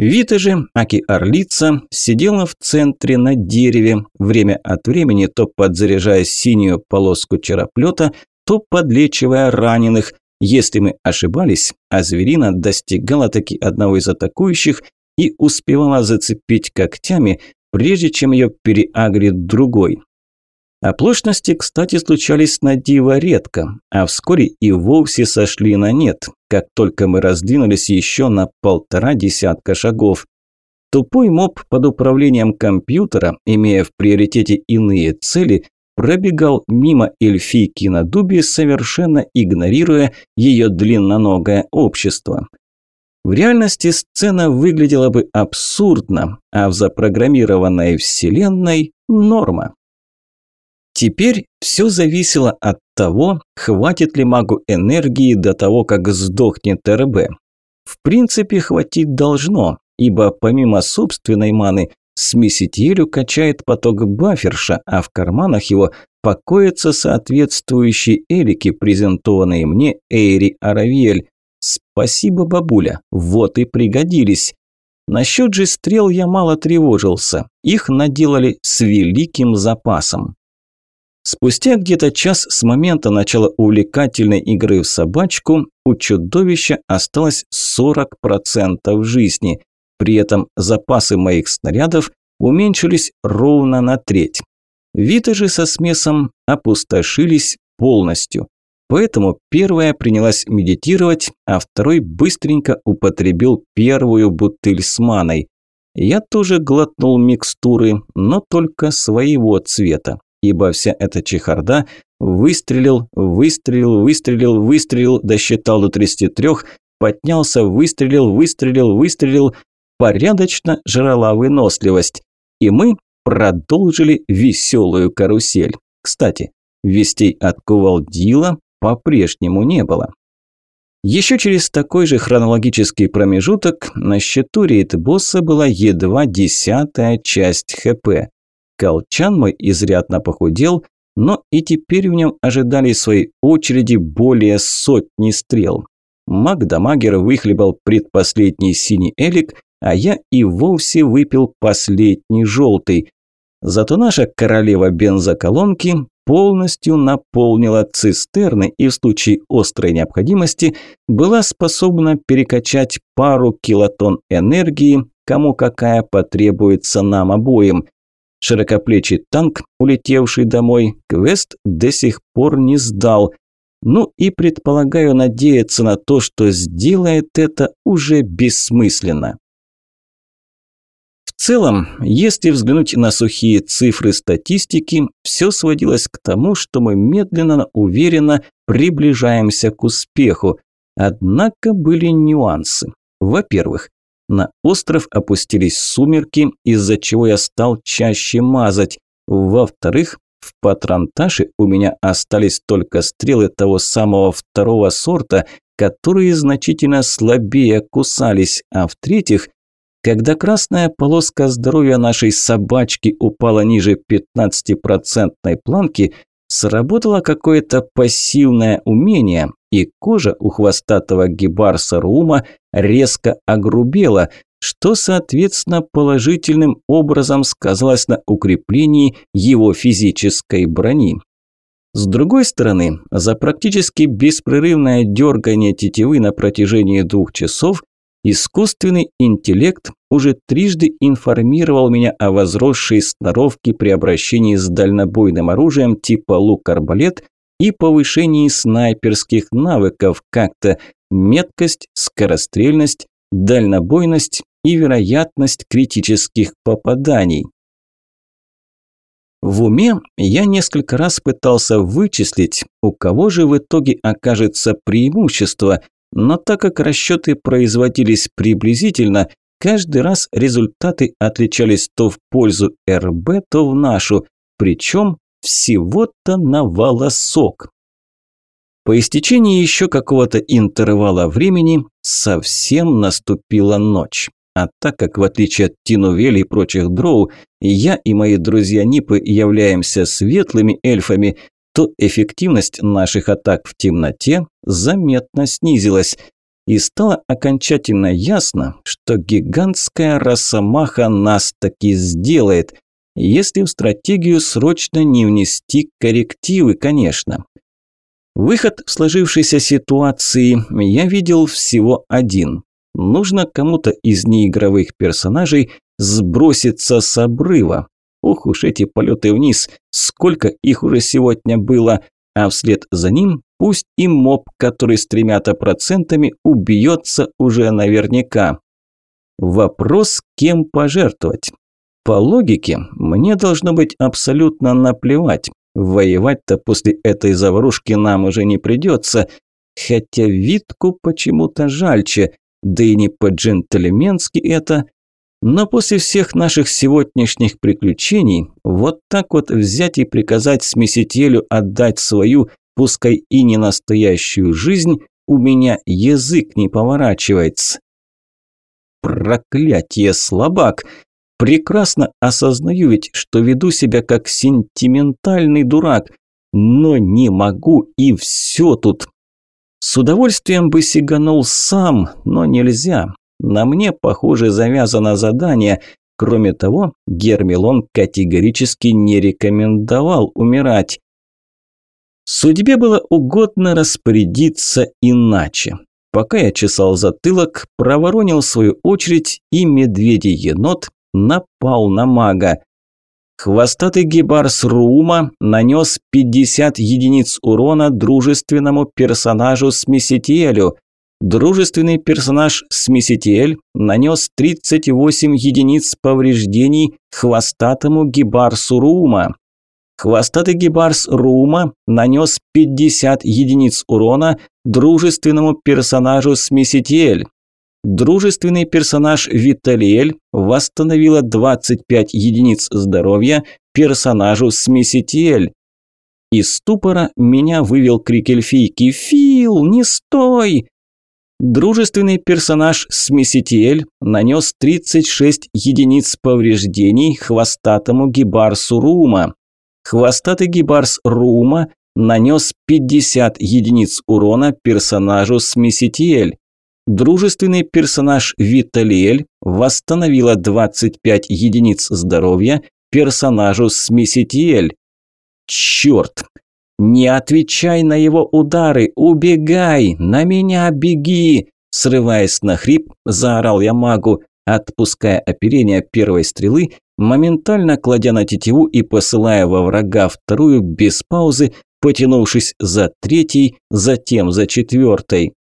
Вита же, Аки Орлица, сидела в центре на дереве, время от времени то подзаряжая синюю полоску чероплета, то подлечивая раненых. Если мы ошибались, а зверина достигала таки одного из атакующих и успевала зацепить когтями, прежде чем ее переагрит другой. Оплошности, кстати, случались на диво редко, а вскоре и вовсе сошли на нет, как только мы раздвинулись еще на полтора десятка шагов. Тупой моб под управлением компьютера, имея в приоритете иные цели, пробегал мимо эльфийки на дубе, совершенно игнорируя ее длинноногое общество. В реальности сцена выглядела бы абсурдно, а в запрограммированной вселенной – норма. Теперь все зависело от того, хватит ли магу энергии до того, как сдохнет РБ. В принципе, хватить должно, ибо помимо собственной маны, смесителю качает поток баферша, а в карманах его покоятся соответствующие элики, презентованные мне Эйри Аравиэль. Спасибо, бабуля, вот и пригодились. Насчет же стрел я мало тревожился, их наделали с великим запасом. Спустя где-то час с момента начала увлекательной игры в собачку у чудовища осталось 40% жизни. При этом запасы моих снарядов уменьшились ровно на треть. Виты же со смесом опустошились полностью. Поэтому первая принялась медитировать, а второй быстренько употребил первую бутыль с маной. Я тоже глотнул микстуры, но только своего цвета ибо вся эта чехарда выстрелил, выстрелил, выстрелил, выстрелил, досчитал до 33, поднялся, выстрелил, выстрелил, выстрелил, порядочно жрала выносливость. И мы продолжили веселую карусель. Кстати, вестей от Кувалдила по-прежнему не было. Еще через такой же хронологический промежуток на счету рейд-босса была едва десятая часть ХП. Колчан мой изрядно похудел, но и теперь в нем ожидали своей очереди более сотни стрел. Магдамагер выхлебал предпоследний синий элик, а я и вовсе выпил последний желтый. Зато наша королева бензоколонки полностью наполнила цистерны и в случае острой необходимости была способна перекачать пару килотонн энергии, кому какая потребуется нам обоим – Широкоплечий танк, улетевший домой, квест до сих пор не сдал. Ну и предполагаю надеяться на то, что сделает это уже бессмысленно. В целом, если взглянуть на сухие цифры статистики, все сводилось к тому, что мы медленно, но уверенно приближаемся к успеху. Однако были нюансы. Во-первых, на остров опустились сумерки, из-за чего я стал чаще мазать. Во-вторых, в патронташе у меня остались только стрелы того самого второго сорта, которые значительно слабее кусались. А в-третьих, когда красная полоска здоровья нашей собачки упала ниже 15-процентной планки, сработало какое-то пассивное умение, и кожа у хвостатого гибарса Рума резко огрубела, что, соответственно, положительным образом сказалось на укреплении его физической брони. С другой стороны, за практически беспрерывное дергание тетивы на протяжении двух часов искусственный интеллект уже трижды информировал меня о возросшей сноровке при обращении с дальнобойным оружием типа лук-арбалет и повышении снайперских навыков как-то меткость, скорострельность, дальнобойность и вероятность критических попаданий. В уме я несколько раз пытался вычислить, у кого же в итоге окажется преимущество, но так как расчеты производились приблизительно, каждый раз результаты отличались то в пользу РБ, то в нашу, причем всего-то на волосок. По истечении еще какого-то интервала времени совсем наступила ночь. А так как, в отличие от Тинувели и прочих дроу, я и мои друзья Нипы являемся светлыми эльфами, то эффективность наших атак в темноте заметно снизилась. И стало окончательно ясно, что гигантская росомаха нас таки сделает, если в стратегию срочно не внести коррективы, конечно. Выход в сложившейся ситуации я видел всего один. Нужно кому-то из неигровых персонажей сброситься с обрыва. Ох уж эти полеты вниз, сколько их уже сегодня было, а вслед за ним пусть и моб, который с тремя-то процентами убьется уже наверняка. Вопрос, кем пожертвовать? По логике, мне должно быть абсолютно наплевать. Воевать-то после этой заварушки нам уже не придется. Хотя Витку почему-то жальче, да и не по-джентльменски это. Но после всех наших сегодняшних приключений, вот так вот взять и приказать смесителю отдать свою, пускай и не настоящую жизнь, у меня язык не поворачивается. Проклятие, слабак! Прекрасно осознаю ведь, что веду себя как сентиментальный дурак, но не могу и все тут. С удовольствием бы сиганул сам, но нельзя. На мне, похоже, завязано задание. Кроме того, Гермелон категорически не рекомендовал умирать. Судьбе было угодно распорядиться иначе. Пока я чесал затылок, проворонил свою очередь, и медведь-енот напал на мага. Хвостатый гибарс Рума нанес 50 единиц урона дружественному персонажу Смесителю. Дружественный персонаж Смеситель нанес 38 единиц повреждений хвостатому гибарсу Рума. Хвостатый гибарс Рума нанес 50 единиц урона дружественному персонажу Смеситель. Дружественный персонаж Виталиэль восстановила 25 единиц здоровья персонажу Смеситель. Из ступора меня вывел крик эльфийки «Фил, не стой!». Дружественный персонаж Смеситель нанес 36 единиц повреждений хвостатому гибарсу Рума. Хвостатый гибарс Рума нанес 50 единиц урона персонажу Смеситель. Дружественный персонаж Виталиэль восстановила 25 единиц здоровья персонажу Смеситиэль. Черт! Не отвечай на его удары, убегай, на меня беги! Срываясь на хрип, заорал я магу, отпуская оперение первой стрелы, моментально кладя на тетиву и посылая во врага вторую без паузы, потянувшись за третьей, затем за четвертой.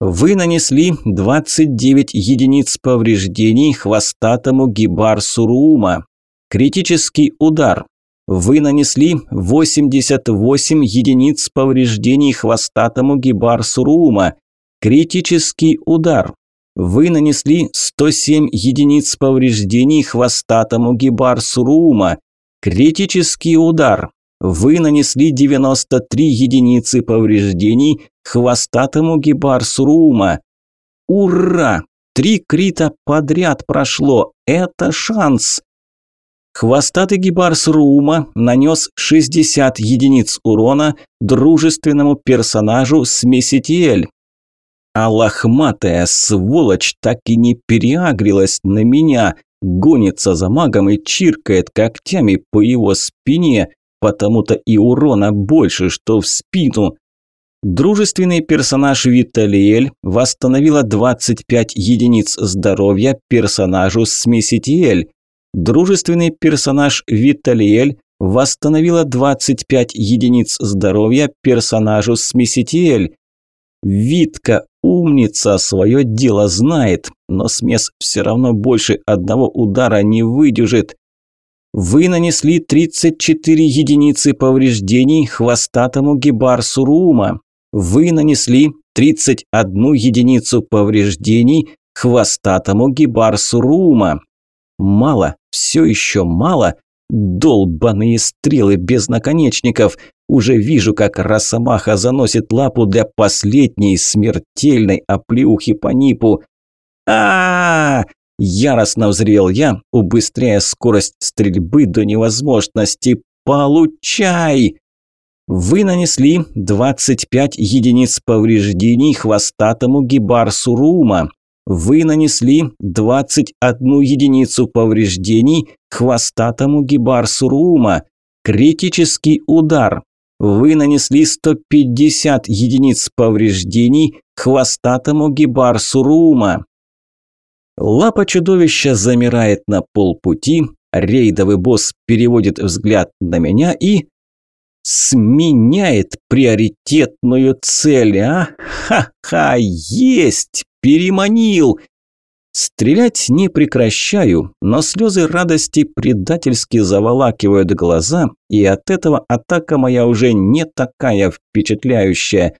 Вы нанесли 29 единиц повреждений хвостатому гибарсу Руума. Критический удар. Вы нанесли 88 единиц повреждений хвостатому гибарсу Руума. Критический удар. Вы нанесли 107 единиц повреждений хвостатому гибарсу Руума. Критический удар. Вы нанесли 93 единицы повреждений хвостатому гибарсу Рума. Ура! Три крита подряд прошло. Это шанс. Хвостатый гибарс Рума нанес 60 единиц урона дружественному персонажу Смеситиэль. А лохматая сволочь так и не переагрилась на меня, гонится за магом и чиркает когтями по его спине, потому-то и урона больше, что в спину. Дружественный персонаж Виталиэль восстановила 25 единиц здоровья персонажу Смеситиэль. Дружественный персонаж Виталиэль восстановила 25 единиц здоровья персонажу Смеситиэль. Витка, умница, свое дело знает, но смес все равно больше одного удара не выдержит. Вы нанесли 34 единицы повреждений хвостатому гибарсу Рума. Вы нанесли 31 единицу повреждений хвостатому гибарсу Рума. Мало, все еще мало. Долбаные стрелы без наконечников. Уже вижу, как Росомаха заносит лапу для последней смертельной оплеухи по нипу. а, -а, -а, Яростно взревел я, убыстряя скорость стрельбы до невозможности. «Получай!» Вы нанесли 25 единиц повреждений хвостатому гибарсу Рума. Вы нанесли 21 единицу повреждений хвостатому гибарсу Рума. Критический удар. Вы нанесли 150 единиц повреждений хвостатому гибарсу Рума. Лапа чудовища замирает на полпути, рейдовый босс переводит взгляд на меня и... Сменяет приоритетную цель, а? Ха-ха, есть! Переманил! Стрелять не прекращаю, но слезы радости предательски заволакивают глаза, и от этого атака моя уже не такая впечатляющая.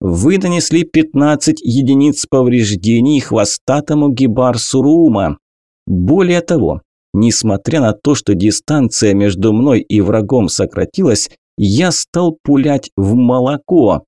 Вы нанесли 15 единиц повреждений хвостатому гибарсу Рума. Более того, несмотря на то, что дистанция между мной и врагом сократилась, я стал пулять в молоко.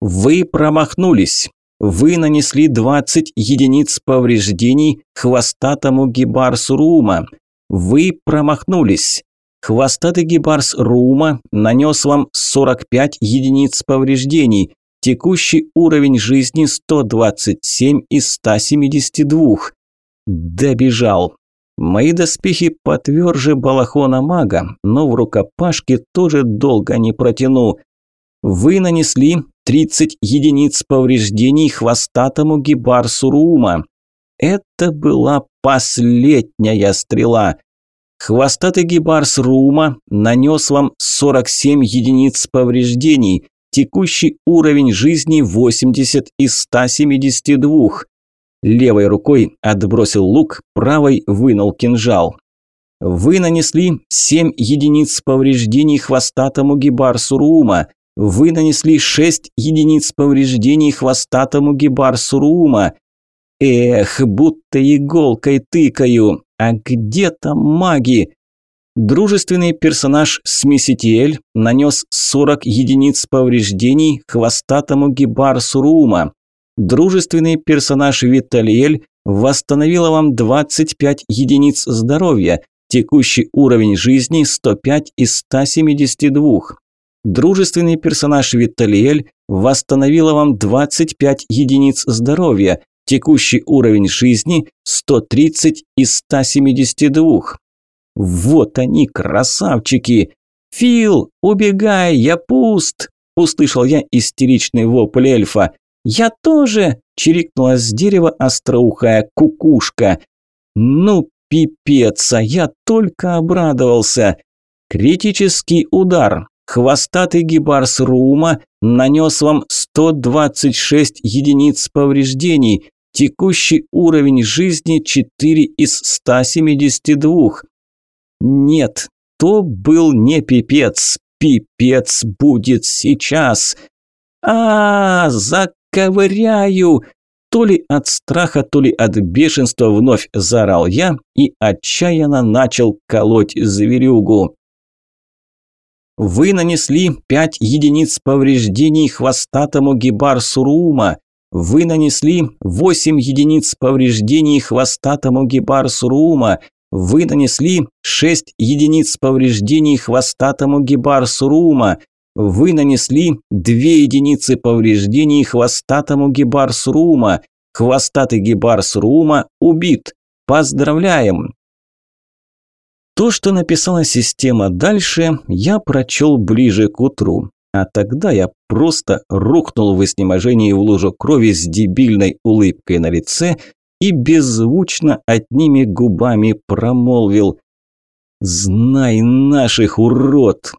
Вы промахнулись. Вы нанесли 20 единиц повреждений хвостатому гибарсу Рума. Вы промахнулись. Хвостатый гибарс Рума нанес вам 45 единиц повреждений. Текущий уровень жизни 127 из 172. Добежал. Мои доспехи потверже балахона мага, но в рукопашке тоже долго не протяну. Вы нанесли 30 единиц повреждений хвостатому гибарсу Рума. Это была последняя стрела. Хвостатый гибарс Рума нанес вам 47 единиц повреждений. Текущий уровень жизни 80 из 172. Левой рукой отбросил лук, правой вынул кинжал. Вы нанесли 7 единиц повреждений хвостатому гибарсу Рума. Вы нанесли 6 единиц повреждений хвостатому гибарсу Рума. Эх, будто иголкой тыкаю. А где там маги? Дружественный персонаж Смеситель нанес 40 единиц повреждений хвостатому гибарсу Рума. Дружественный персонаж Виталиэль восстановила вам 25 единиц здоровья. Текущий уровень жизни 105 из 172. Дружественный персонаж Виталиэль восстановила вам 25 единиц здоровья. Текущий уровень жизни 130 из 172. Вот они, красавчики! «Фил, убегай, я пуст!» – услышал я истеричный вопль эльфа. «Я тоже!» – чирикнула с дерева остроухая кукушка. «Ну, пипец, а я только обрадовался!» Критический удар. Хвостатый гибарс Рума нанес вам 126 единиц повреждений. Текущий уровень жизни 4 из 172. Нет, то был не пипец. Пипец будет сейчас. А, -а, -а заковыряю! То ли от страха, то ли от бешенства вновь заорал я и отчаянно начал колоть зверюгу. Вы нанесли 5 единиц повреждений хвостатому гибарсу Рума. Вы нанесли 8 единиц повреждений хвостатому гибарсу Рума. Вы нанесли 6 единиц повреждений хвостатому гибарсу Рума. Вы нанесли 2 единицы повреждений хвостатому гибарсу Рума. Хвостатый гибарс Рума убит. Поздравляем! То, что написала система дальше, я прочел ближе к утру. А тогда я просто рухнул в изнеможении в лужу крови с дебильной улыбкой на лице и беззвучно одними губами промолвил «Знай наших, урод!».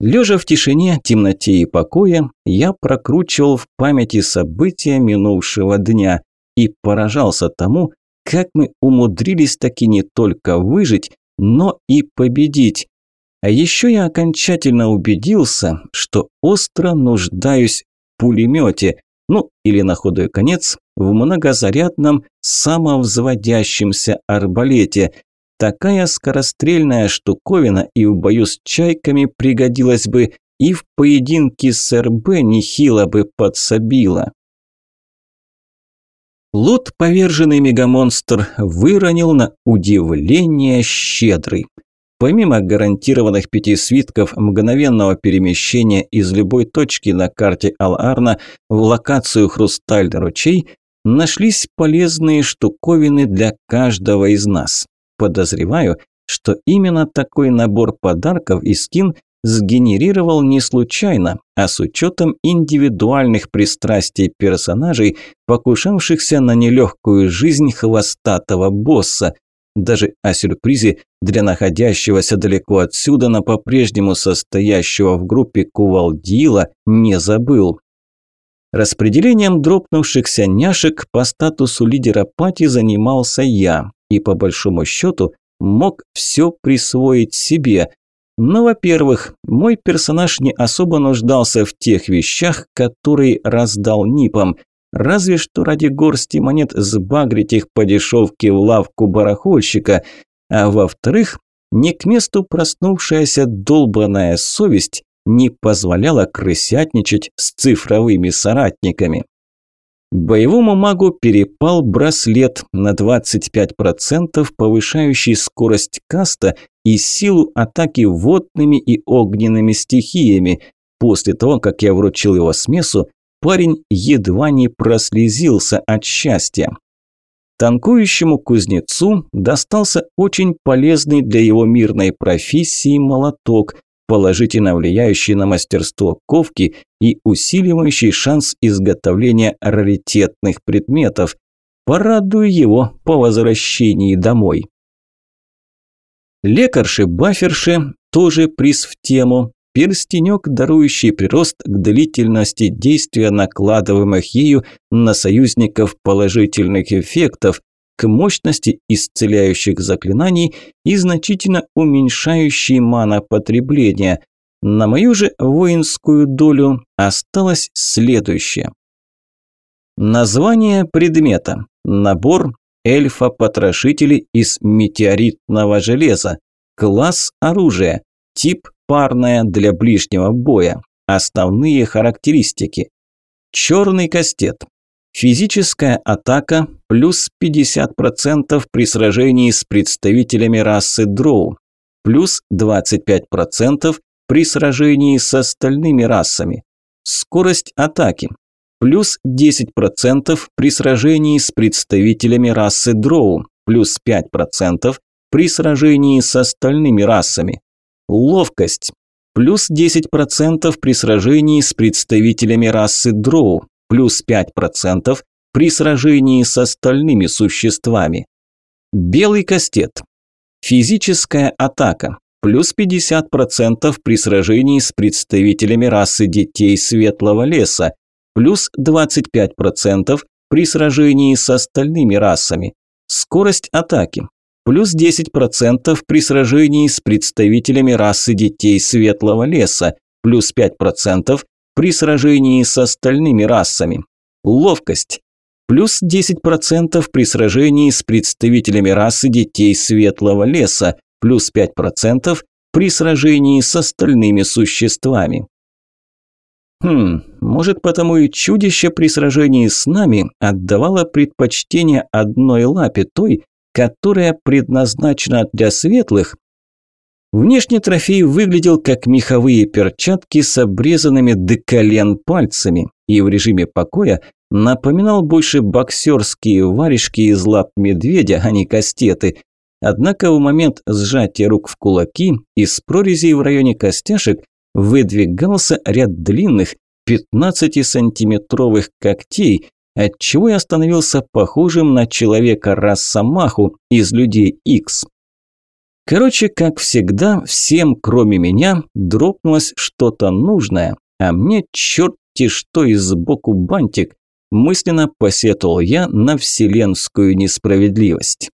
Лежа в тишине, темноте и покое, я прокручивал в памяти события минувшего дня и поражался тому, как мы умудрились таки не только выжить, но и победить. А еще я окончательно убедился, что остро нуждаюсь в пулемете, ну или на худой конец в многозарядном самовзводящемся арбалете. Такая скорострельная штуковина и в бою с чайками пригодилась бы, и в поединке с РБ нехило бы подсобила. Лот поверженный мегамонстр выронил на удивление щедрый. Помимо гарантированных пяти свитков мгновенного перемещения из любой точки на карте Ал-Арна в локацию «Хрустальный ручей», нашлись полезные штуковины для каждого из нас. Подозреваю, что именно такой набор подарков и скин сгенерировал не случайно, а с учетом индивидуальных пристрастий персонажей, покушавшихся на нелегкую жизнь хвостатого босса. Даже о сюрпризе для находящегося далеко отсюда, но по-прежнему состоящего в группе Кувалдила, не забыл. Распределением дропнувшихся няшек по статусу лидера пати занимался я, и по большому счету мог все присвоить себе, но, во-первых, мой персонаж не особо нуждался в тех вещах, которые раздал Нипам, разве что ради горсти монет сбагрить их по дешевке в лавку барахольщика, а во-вторых, не к месту проснувшаяся долбаная совесть не позволяла крысятничать с цифровыми соратниками. Боевому магу перепал браслет на 25%, повышающий скорость каста и силу атаки водными и огненными стихиями. После того, как я вручил его смесу, парень едва не прослезился от счастья. Танкующему кузнецу достался очень полезный для его мирной профессии молоток, положительно влияющий на мастерство ковки и усиливающий шанс изготовления раритетных предметов. Порадую его по возвращении домой. Лекарши-баферши тоже приз в тему. Перстенек, дарующий прирост к длительности действия накладываемых ею на союзников положительных эффектов, к мощности исцеляющих заклинаний и значительно уменьшающий манопотребление. На мою же воинскую долю осталось следующее. Название предмета. Набор эльфа-потрошители из метеоритного железа. Класс оружия. Тип парное для ближнего боя. Основные характеристики. Черный кастет. Физическая атака плюс 50% при сражении с представителями расы дроу, плюс 25% при сражении с остальными расами. Скорость атаки плюс 10% при сражении с представителями расы дроу, плюс 5% при сражении с остальными расами. Ловкость плюс 10% при сражении с представителями расы дроу, плюс 5% при сражении с остальными существами. Белый кастет. Физическая атака. Плюс 50% при сражении с представителями расы детей Светлого леса. Плюс 25% при сражении с остальными расами. Скорость атаки. Плюс 10% при сражении с представителями расы детей Светлого леса. Плюс 5% при сражении с остальными расами. Ловкость. Плюс 10% при сражении с представителями расы детей Светлого леса. Плюс 5% при сражении с остальными существами. Хм, может потому и чудище при сражении с нами отдавало предпочтение одной лапе той, которая предназначена для светлых, Внешне трофей выглядел как меховые перчатки с обрезанными до колен пальцами и в режиме покоя напоминал больше боксерские варежки из лап медведя, а не кастеты. Однако в момент сжатия рук в кулаки из прорезей в районе костяшек выдвигался ряд длинных 15-сантиметровых когтей, отчего я становился похожим на человека Росомаху из «Людей Икс». Короче, как всегда, всем, кроме меня, дропнулось что-то нужное, а мне черти что и сбоку бантик. мысленно посетовал я на вселенскую несправедливость.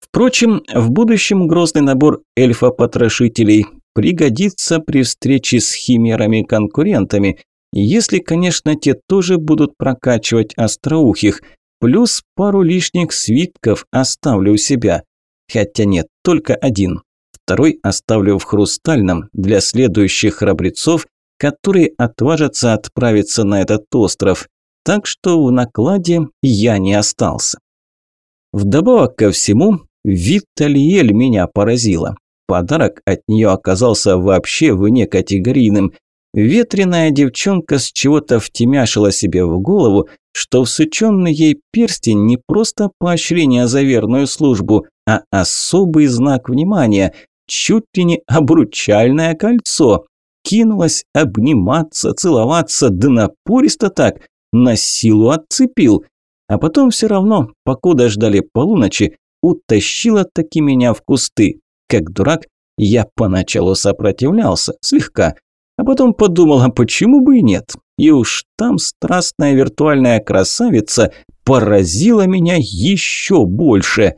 Впрочем, в будущем грозный набор эльфа-потрошителей пригодится при встрече с химерами-конкурентами, если, конечно, те тоже будут прокачивать остроухих, плюс пару лишних свитков оставлю у себя. Хотя нет, только один. Второй оставлю в хрустальном для следующих храбрецов, которые отважатся отправиться на этот остров. Так что в накладе я не остался. Вдобавок ко всему, Виталиэль меня поразила. Подарок от нее оказался вообще вне категорийным. Ветреная девчонка с чего-то втемяшила себе в голову, что всученный ей перстень не просто поощрение за верную службу, а особый знак внимания, чуть ли не обручальное кольцо. Кинулась обниматься, целоваться, да напористо так, на силу отцепил. А потом все равно, покуда ждали полуночи, утащила таки меня в кусты. Как дурак, я поначалу сопротивлялся, слегка, а потом подумал, а почему бы и нет? И уж там страстная виртуальная красавица поразила меня еще больше.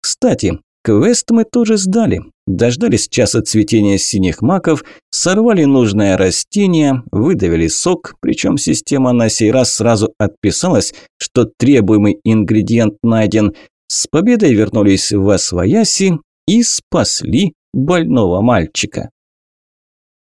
Кстати, квест мы тоже сдали. Дождались часа цветения синих маков, сорвали нужное растение, выдавили сок, причем система на сей раз сразу отписалась, что требуемый ингредиент найден, с победой вернулись в Освояси и спасли больного мальчика.